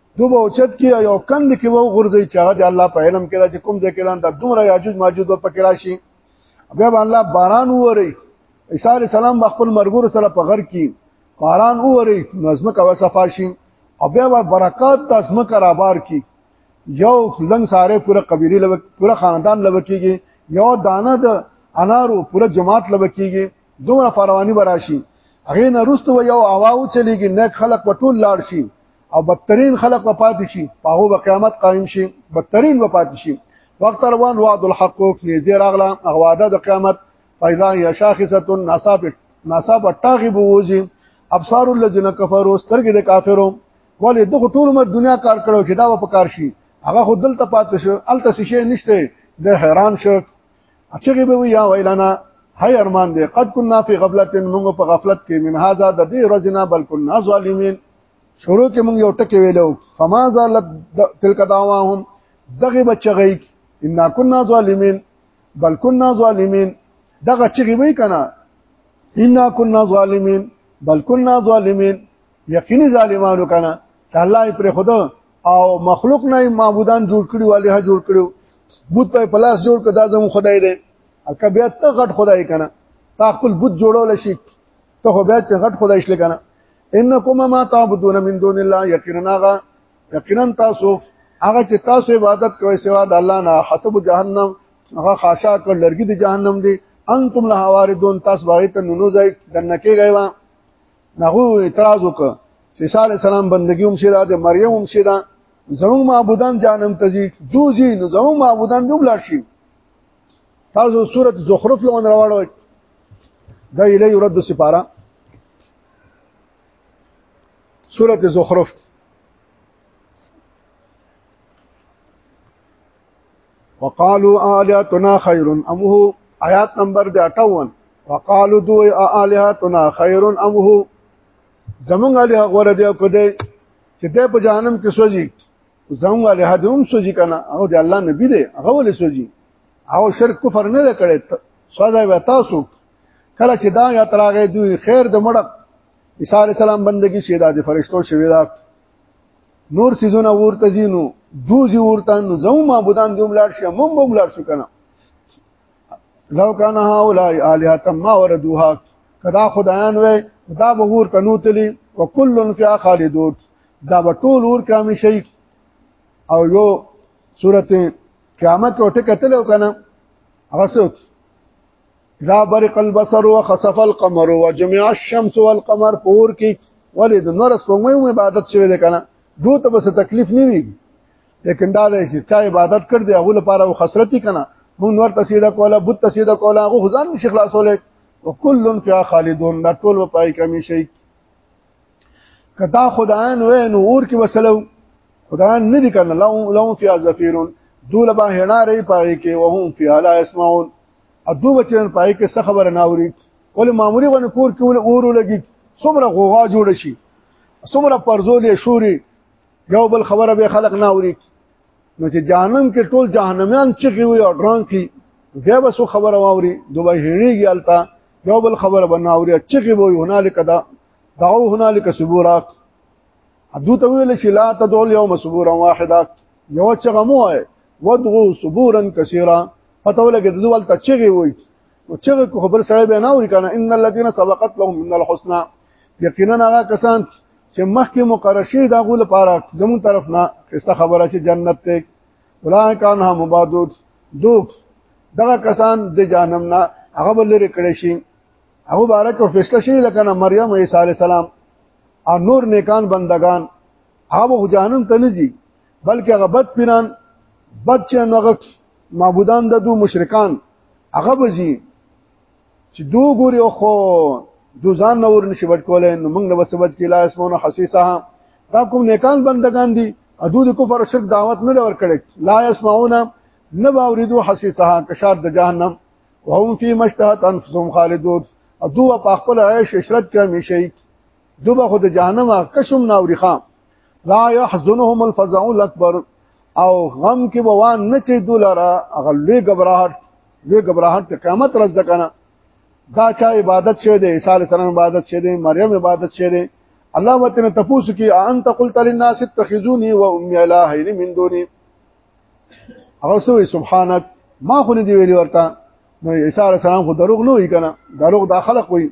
Speaker 1: دو به اوچت کې یو کند کې وو غورځي چې هغه د الله په علم کې راځي کوم ځکه لاند دومره یاجوج ماجوج په کې راشي بیا به الله باران ووري عیسی علی السلام خپل مرګور سره په غر کې باران ووري نظم کا وصفا شي او بیا به برکات تاسو مکه را بار کی یو لنګ ساره پوره قبيله لو پوره خاندان لو کېږي یو دانه د انارو پوره جماعت لو کېږي دومره فروانی براشي هغه نه رستو یو اواو چلیږي نه خلق پټول لاړ شي او بدترین خلق په پاتې شي هغه به قیامت قائم شي بدترین به پاتې شي وقت روان وعد الحق نږدې راغله هغه وعده د قیامت پیدا یا شاخصه نصاب نصاب ټاغي بوزي ابصار الذين كفروا سترګې د کافرو ولې دغه ټول مر دنیا کار کړو چې دا په کار شي هغه خو دلته پاتې شو الته شي نشته د حیران شو اچغه به یا ویلانا هاي ارمان دې قد كنا في غفله موږ په غفلت کې من هاذا د دې رزنا بل كنا ظالمين شروع کې مونږ یو ټکی ویلو فما زالت تلک دعواهم دغه بچغی ان كنا ظالمین بل كنا ظالمین دغه چغی وی کنه ان كنا ظالمین بل كنا ظالمین یقیني ظالمانو کنه الله پر خدا او مخلوق نه معبودان جوړ کړي والي ها جوړ کړي بوت په پلاس جوړ کړه دا زمو خدای دی اکه بیا ته غټ خدای کنه تا خپل بوت جوړول شي ته خو بیا چې غټ خدای شل کنه انکم ما تعبدون من دون الله یقینا غا یقینا تاسو هغه چې تاسو عبادت کوئ سوا د الله نه حسب جهنم هغه خاشا کړ لرګي د جهنم دی انتم لها واردون تاسو باغی ته نونو ځای دنه کېږئ وا نغو اعتراض وکړ چې صالح علیہ السلام بندگی هم شیدا د مریم هم شیدا زموږ معبودان جانم تزي دوزي نو زموږ معبودان دوم لا شي تاسو سورته زخرف لون راوړو د الی رد سپاره سورة زخرف وقالو آلیاتنا خیر ام هو آیات نمبر د 58 وقالو دو آلیاتنا خیر ام هو زمونږ علی غره دی کو دی چې د په جهنم کې سوځي زمونږ علی هدوم سوځي کنه او د الله نبی دی هغه ولې سوځي او شرک کفر نه کړي سوځي وتا سو کله چې دا یا تراغه دوی خیر د مړ عیسی علی السلام بندگی شي د فرشتو شوی دا نور سيزونه ورته زینو دوزی ورته نو زو معبودان دوم لاړ شي مونږ هم لاړ شو کنه لو کان هؤلاء الهه ما وردوها کدا خدایان وې دا به ورته نو تلی وکل فی خالدون دا به ټول ور کامې شي او یو سورته قیامت او ټکتل او کنه هغه څوک لا برق البصر وخسف القمر وجمع الشمس والقمر پور کې ولې د نور سپوږمۍ مو عبادت شوی دی کنه دوی ته بس تکلیف نه وي لیکن دا دی چې چا عبادت کړ دی هغه لپاره خسرتي کنه مون نور تسیدا کوله بت تسیدا کوله هغه ځان نشي خلاصولې وکل فی خالدون دا ټول په پای کې همیشه کدا خدایان وې نو اور کې وسلو خدایان نه دي کنه لو لو فی زفیرون دول به هنارې پاره کې وهم فی الا اسمعون ادو بچن پای کې څه خبر نه اوري ول ماموري ون کور کې ول اور لګي څومره غوغا جوړ شي څومره پرزولې شوري یو بل خبره به خلق نه اوري نو چې جهنم کې ټول جهنميان چغي وي او ډران کې بیا به سو خبره واوري دوی هېږي الته یو بل خبره بناوري چغي وو هنالک دا دعو هنالک صبورا حدو ته ویل چې لا تدعو اليوم صبورا واحدا یو چغه مو وای ودغو صبورا کثیرا پته ولګي د دوه ته چغي وای او چغه کو خبر سره به نه اوري کنه ان الذين سبقت لهم من الحسنى یقینا هغه کسان چې مخکې مقرشي داغو لپاره زمون طرف نه خسته خبره چې جنت ته اولای کان هم مبادوت دوک دغه کسان د جهنم نه هغه بل لري کړي شي هغه بارک او فیصله شي لکه نه مریم عیسی علی السلام او نور نیکان بندگان هغه جهنم ته نه دي بلکې هغه بد پیران بد چې هغه معبودان د دو مشرکان هغه بزي چې دو ګوري او خو دو ځان نور نشي بچ کولای نو موږ له وسبت کې لا اسمونه حسیسه دا کوم نیکان بندگان دي ادو د کفر او شرک دعوت نه ور کړی لا اسمعون نه باوریدو حسیسه کشار د جهنم وهم فی مشتهت انفسهم خالدون ادو په خپل عیش عشرت کې همیشه دو به خود جهنم کشم ناوري خام لا يحزنهم الفزع الاكبر او غم کې بوان نه چي دولاره هغه لوی غبرهټ لوی غبرهټ ته قیامت راځ دکنه دا چا عبادت شه دي عيسى عليه السلام عبادت شه دي مريم عبادت شه دي الله وتعالى تفوس کی انت قلت للناس اتخذوني وامي الهين من دوني هغه سوې سبحانك ما خو نه دی ویلی ورته نو عيسى عليه السلام خو دروغ نه وی کنه دروغ دا خلق وی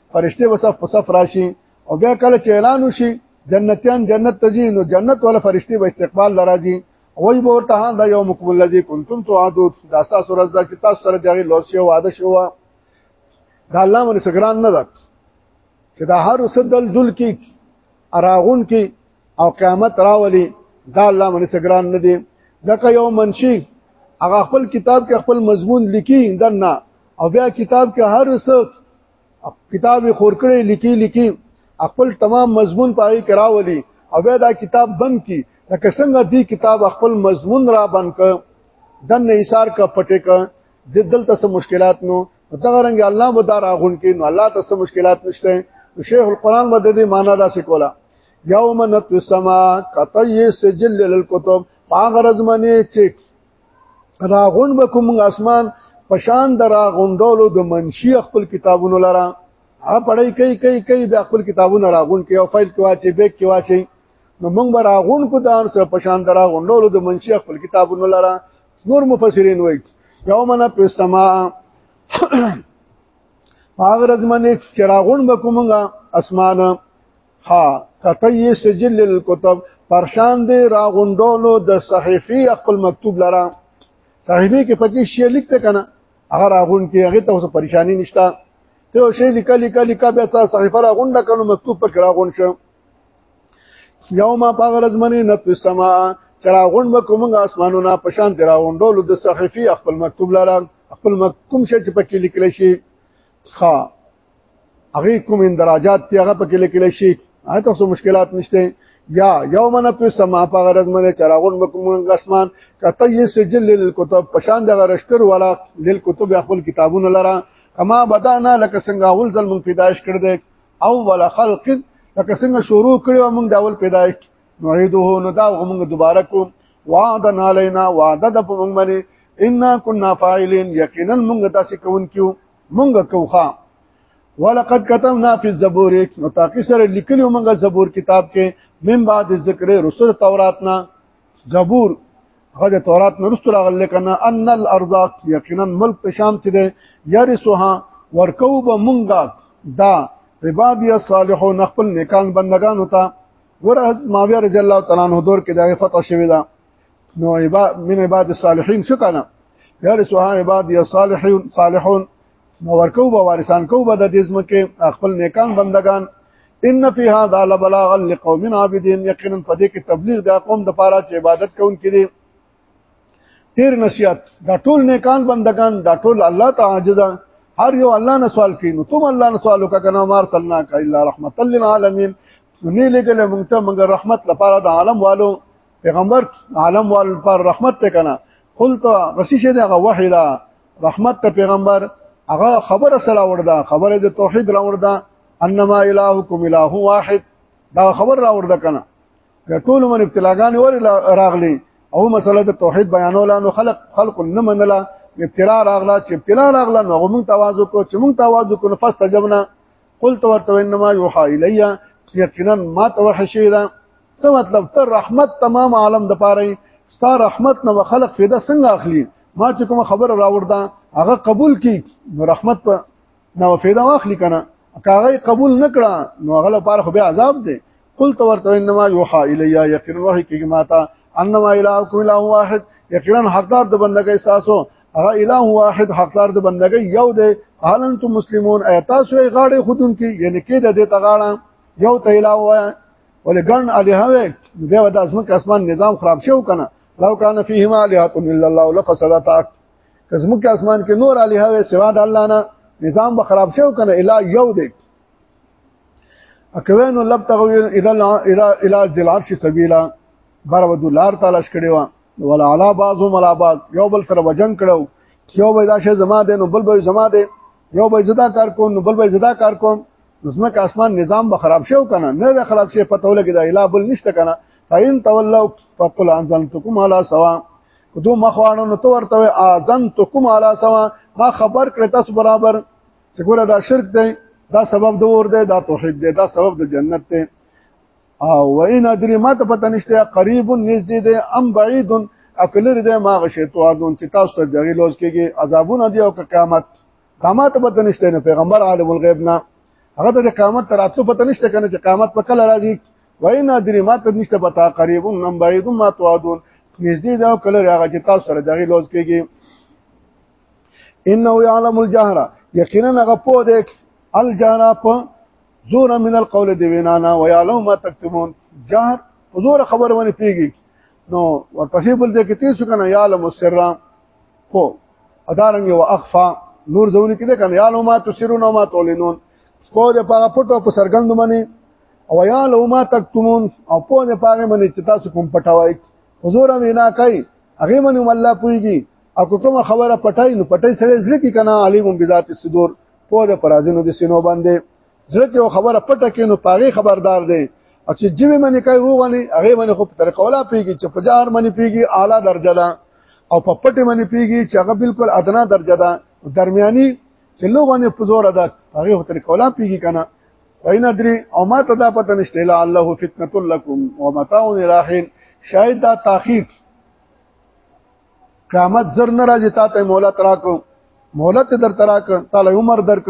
Speaker 1: فرشته وصف په صف راشي او بیا کله چې اعلان وشي جنتیان جنت ته ځي نو جنت ولا فرشته به استقبال لراځي وای به ورته دا یو مقبول لذي کنتم توعدون دا اساس ورځ دا چې تاسو سره دغه لوسی وعده شو دا الله من سګران نه ده چې دا هر سدل دل کې اراغون کې او قیامت راولي دا الله من سګران نه دي دغه یو منشي هغه خپل کتاب کې خپل مضمون لیکي دنه او بیا کتاب کې هر څه کتاب خور کړي لیکي لیکي خپل تمام مضمون پای کراولي او دا کتاب بند کی لکه څنګه دی کتاب خپل مضمون را بند ک دن ایثار کا پټه ک د دلته سم مشکلات نو دغه رنګ الله مدار اغون کې نو الله ته سم مشکلات نشته شیخ القران به د دې معنا دا سکولا یوم نت السما کطی سجل للکتب پاغرز منی چې راغون بکم اسمان پشان د راغوندولو د منشي خپل کتابونو لره ا پړی کوي کوي کوي د خپل کتابونو راغون کوي او فایل کې واچي بیک کې واچي نو موږ به راغون کو دار سره پشان د راغوندولو د منشي خپل کتابونو لره نور مفسرین وایي یومنا په سما هغه رزمنه چراغون بکومغه اسمانه ها کتیه سجل الكتب پرشان دی راغونډولو د صحیفه خپل مکتوب لره صحیفه کې پکې شی لیکته کنه هغه راغون کې هغه ته اوس پریشانی نشته ته شی لیکل لیکل لیکل بیا تاسو صحیفه راغونډه کړو مکتوب پکې راغون شو یوم پاغرز منی نت السما چراغون وکومغه اسمانونه پشان دی راغونډولو د صحیفه خپل مکتوب لره خپل مکتوب شې چې پکې لیکل شي خا هغه کوم اندراجات تی هغه پکې لیکل شي آیا تاسو مشکلات نشته یا یوم نتو سما په غرض منه چراغون بکم غسمان کته یې سجل للکتب پشان د غرشتر والا للکتب خپل کتابونه لرا کما بدانا لک څنګه اول ځل مون پیدائش کړ دې او ولا خلق لکه څنګه شروع کړو موږ د اول پیدایش نعيده نو دا موږ دوباره کو وعدنا علينا وعده د موږ باندې ان كنا فاعلين یقینا موږ تاسو کوون کیو موږ کوخه ولقد كتبنا في الزبور نو تاکي سره لیکلو موږ زبور کتاب کې من بعد ذکر رسل توراتنا زبور هغه تورات نه رسل راغل کنه ان الارض یقینا ملک شام چې ده يرثها ورکوب موږ دا عبادی الصالحون خپل نیکان بندگان ہوتا ګوره معاویه رضی الله تعالی عنہ دور کې دا فتح شوی دا نو عباد من عباد الصالحین شو کنه یار سوها عباد یا صالحون صالحون نو ورکو به وارثان کو به د دې ځمکه خپل نیکان بندگان ان فی هذا لبلاغ لقوم عابدین یقینا پدې کې تبلیغ د قوم د پاره چې عبادت کوونکي دي تیر نصیحت دا ټول نیکان بندگان دا ټول الله ته عاجزه هر یو الله نه سوال کوي نو تم الله نه سوال وکړه کنه مار صلینا کا الا رحمت للعالمین نه لګل مونږ ته مونږ رحمت لپاره د عالم والو پیغمبر عالم والو پر رحمت ته کنه قلت غسی شه دغه وحی لا رحمت ته پیغمبر هغه خبره سره ورده خبره د توحید راورده انما الهکم اله واحد دا خبر راورده کنه دا ټول من ابتلاګان ور راغلي او مسله د توحید بیانول نو خلق خلق نه منله ابتلا راغله چې ابتلا راغله نو موږ تواضع کو چې موږ تواضع کو نفس تجبنا قلت ورته انما یوحى الیا یقینا ما توحشی دا څه مطلب تر رحمت تمام عالم د پاره ستا رحمت نو خلق فدا څنګه اخلي ما چې کوم خبر راوړدا هغه قبول کی نو رحمت په دا فایده واخلي کنه کاغه قبول نکړه نو هغه لپاره خو به عذاب دی قل تو ورته انما یوحى الیا یقینا وحی کیږي ماته انما الهکم اله واحد یقینا حقدار د بندګۍ تاسو هغه اله واحد حقدار د بندګۍ یو دی هل انتم مسلمون ایتا سوې غاړې خودن کې یعنی کې د دې تغاړه یو ته اله وای ولې ګڼ الها وې بیا د اسمان اسمان نظام خراب شو کنه لو کان فیهما الهات الا الله لفسدتا که زموږ کې اسمان کې نور علی هوه سوا د الله نه نظام به خراب شو کنه الا یو دی اکوینو لب تغو اذا اذا الى ذل عرش سبیلا بار ودو لار تعالی شکړي وا ولا علا بعضو ملا بعض یو بل سره وجن کړو یو به دا شی زما دی نو بل به زما دی یو به زدا کار کوم نو بل به زدا کار کوم نو زمکه اسمان نظام به خراب شو کنه نه دا خراب شي پته ولګي دا الا بل نشته کنه فین تولوا فقل انزلتکم علی سوا دو مخوانو نو تو ورته اذن تو کوم علا سما ما خبر کړ تاسو برابر چې ګوره دا شرک دی دا سبب د ور دی دا توحید دی دا سبب د جنت دی او وین ادری ما ته پته نشته قریب نږدې دی ام بعید اکلر دی ما غشیتو اردون چې تاسو ته دغه لوز کېږي عذابونه دی او قیامت قامت په پته نشته نه پیغمبر عالم الغیب نه هغه ته قامت تر اتلو پته نشته کنه چې قامت په کله راځي وای نه درې ما ته نشته پتا قریب نم بعید ما توعدون نږدې دا کله راغی چې تاسو سره دغه لوز کېږي انه يعلم الجهر یقینا هغه په دې الجهر په زور من القول دی وینا نه ويعلم ما تكتمون جهر زور خبر باندې پیږي نو ورپسې بل ځای کې تیسو کنه يعلم السر خو ادارنګ یو اخفا نور ځونه کې ده کنه یا لو ما تسرون او ما تعلنون خو د پاغه پټو په سرګند باندې او یا لو ما تکتمون او په د پاغه باندې چې تاسو کوم پټوي حضور وینا کوي هغه باندې الله پويږي او کوم خبره پټای نو پټای سره ځل کې کنه علیم بذات الصدور په د پرازینو د سینو باندې زړه کې یو خبره پټه کې نو پاغي خبردار دی او چې جیمه منی کوي روغني هغه منی خو په طریقه ولا پیږي چې په جار منی پیږي اعلی درجه ده او په پټه منی پیږي چې هغه بالکل ادنا درجه ده درمیاني چې لوغونه په زور ده هغه په طریقه ولا پیږي کنه وین ادري او ما ته دا پته نشته الا الله فتنه لكم ومتاع الہین شاید دا تاخير قیامت زر نه راځي تا ته مهلت راکو مهلت در تراک تعالی عمر درک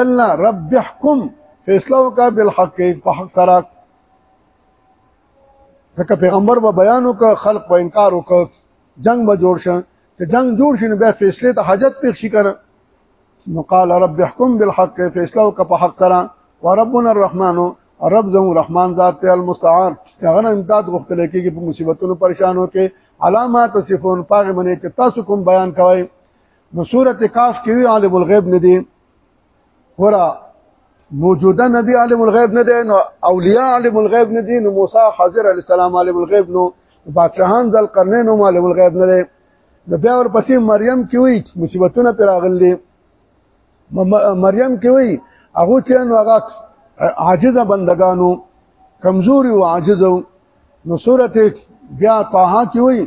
Speaker 1: الا رب احكم فیصله وکا بالحق په حق سره ځکه پیغمبر به بیان وک خلق په انکار وک جنگ به جوړ شه چې جنگ جوړ شي نو بیا فیصله ته حاجت پیښ شي کنه نو قال رب احكم بالحق فیصله وک په حق سره وربنا الرحمن رب زمو رحمان ذات ته المستعان څنګه امداد غوښتل کېږي په مصیبتونو پریشانو کې علامات صفون پاغه منې چې تاسو کوم بیان کوئ نو سورته کاف کې وی عالم الغیب نه دی ورا موجوده نبی عالم الغیب نه دی نو اولیاء عالم الغیب نه دی نو موسی حاضر علی السلام عالم الغیب نو بادشاہان ذل قرنین هم عالم الغیب نه دی نو بیا ور پسې مریم کې وی مصیبتونه پر اغلې مریم کې وی هغه چې نو هغه عاجز بندگانو کمزوري او عاجز نو سورته بیا طه کې وی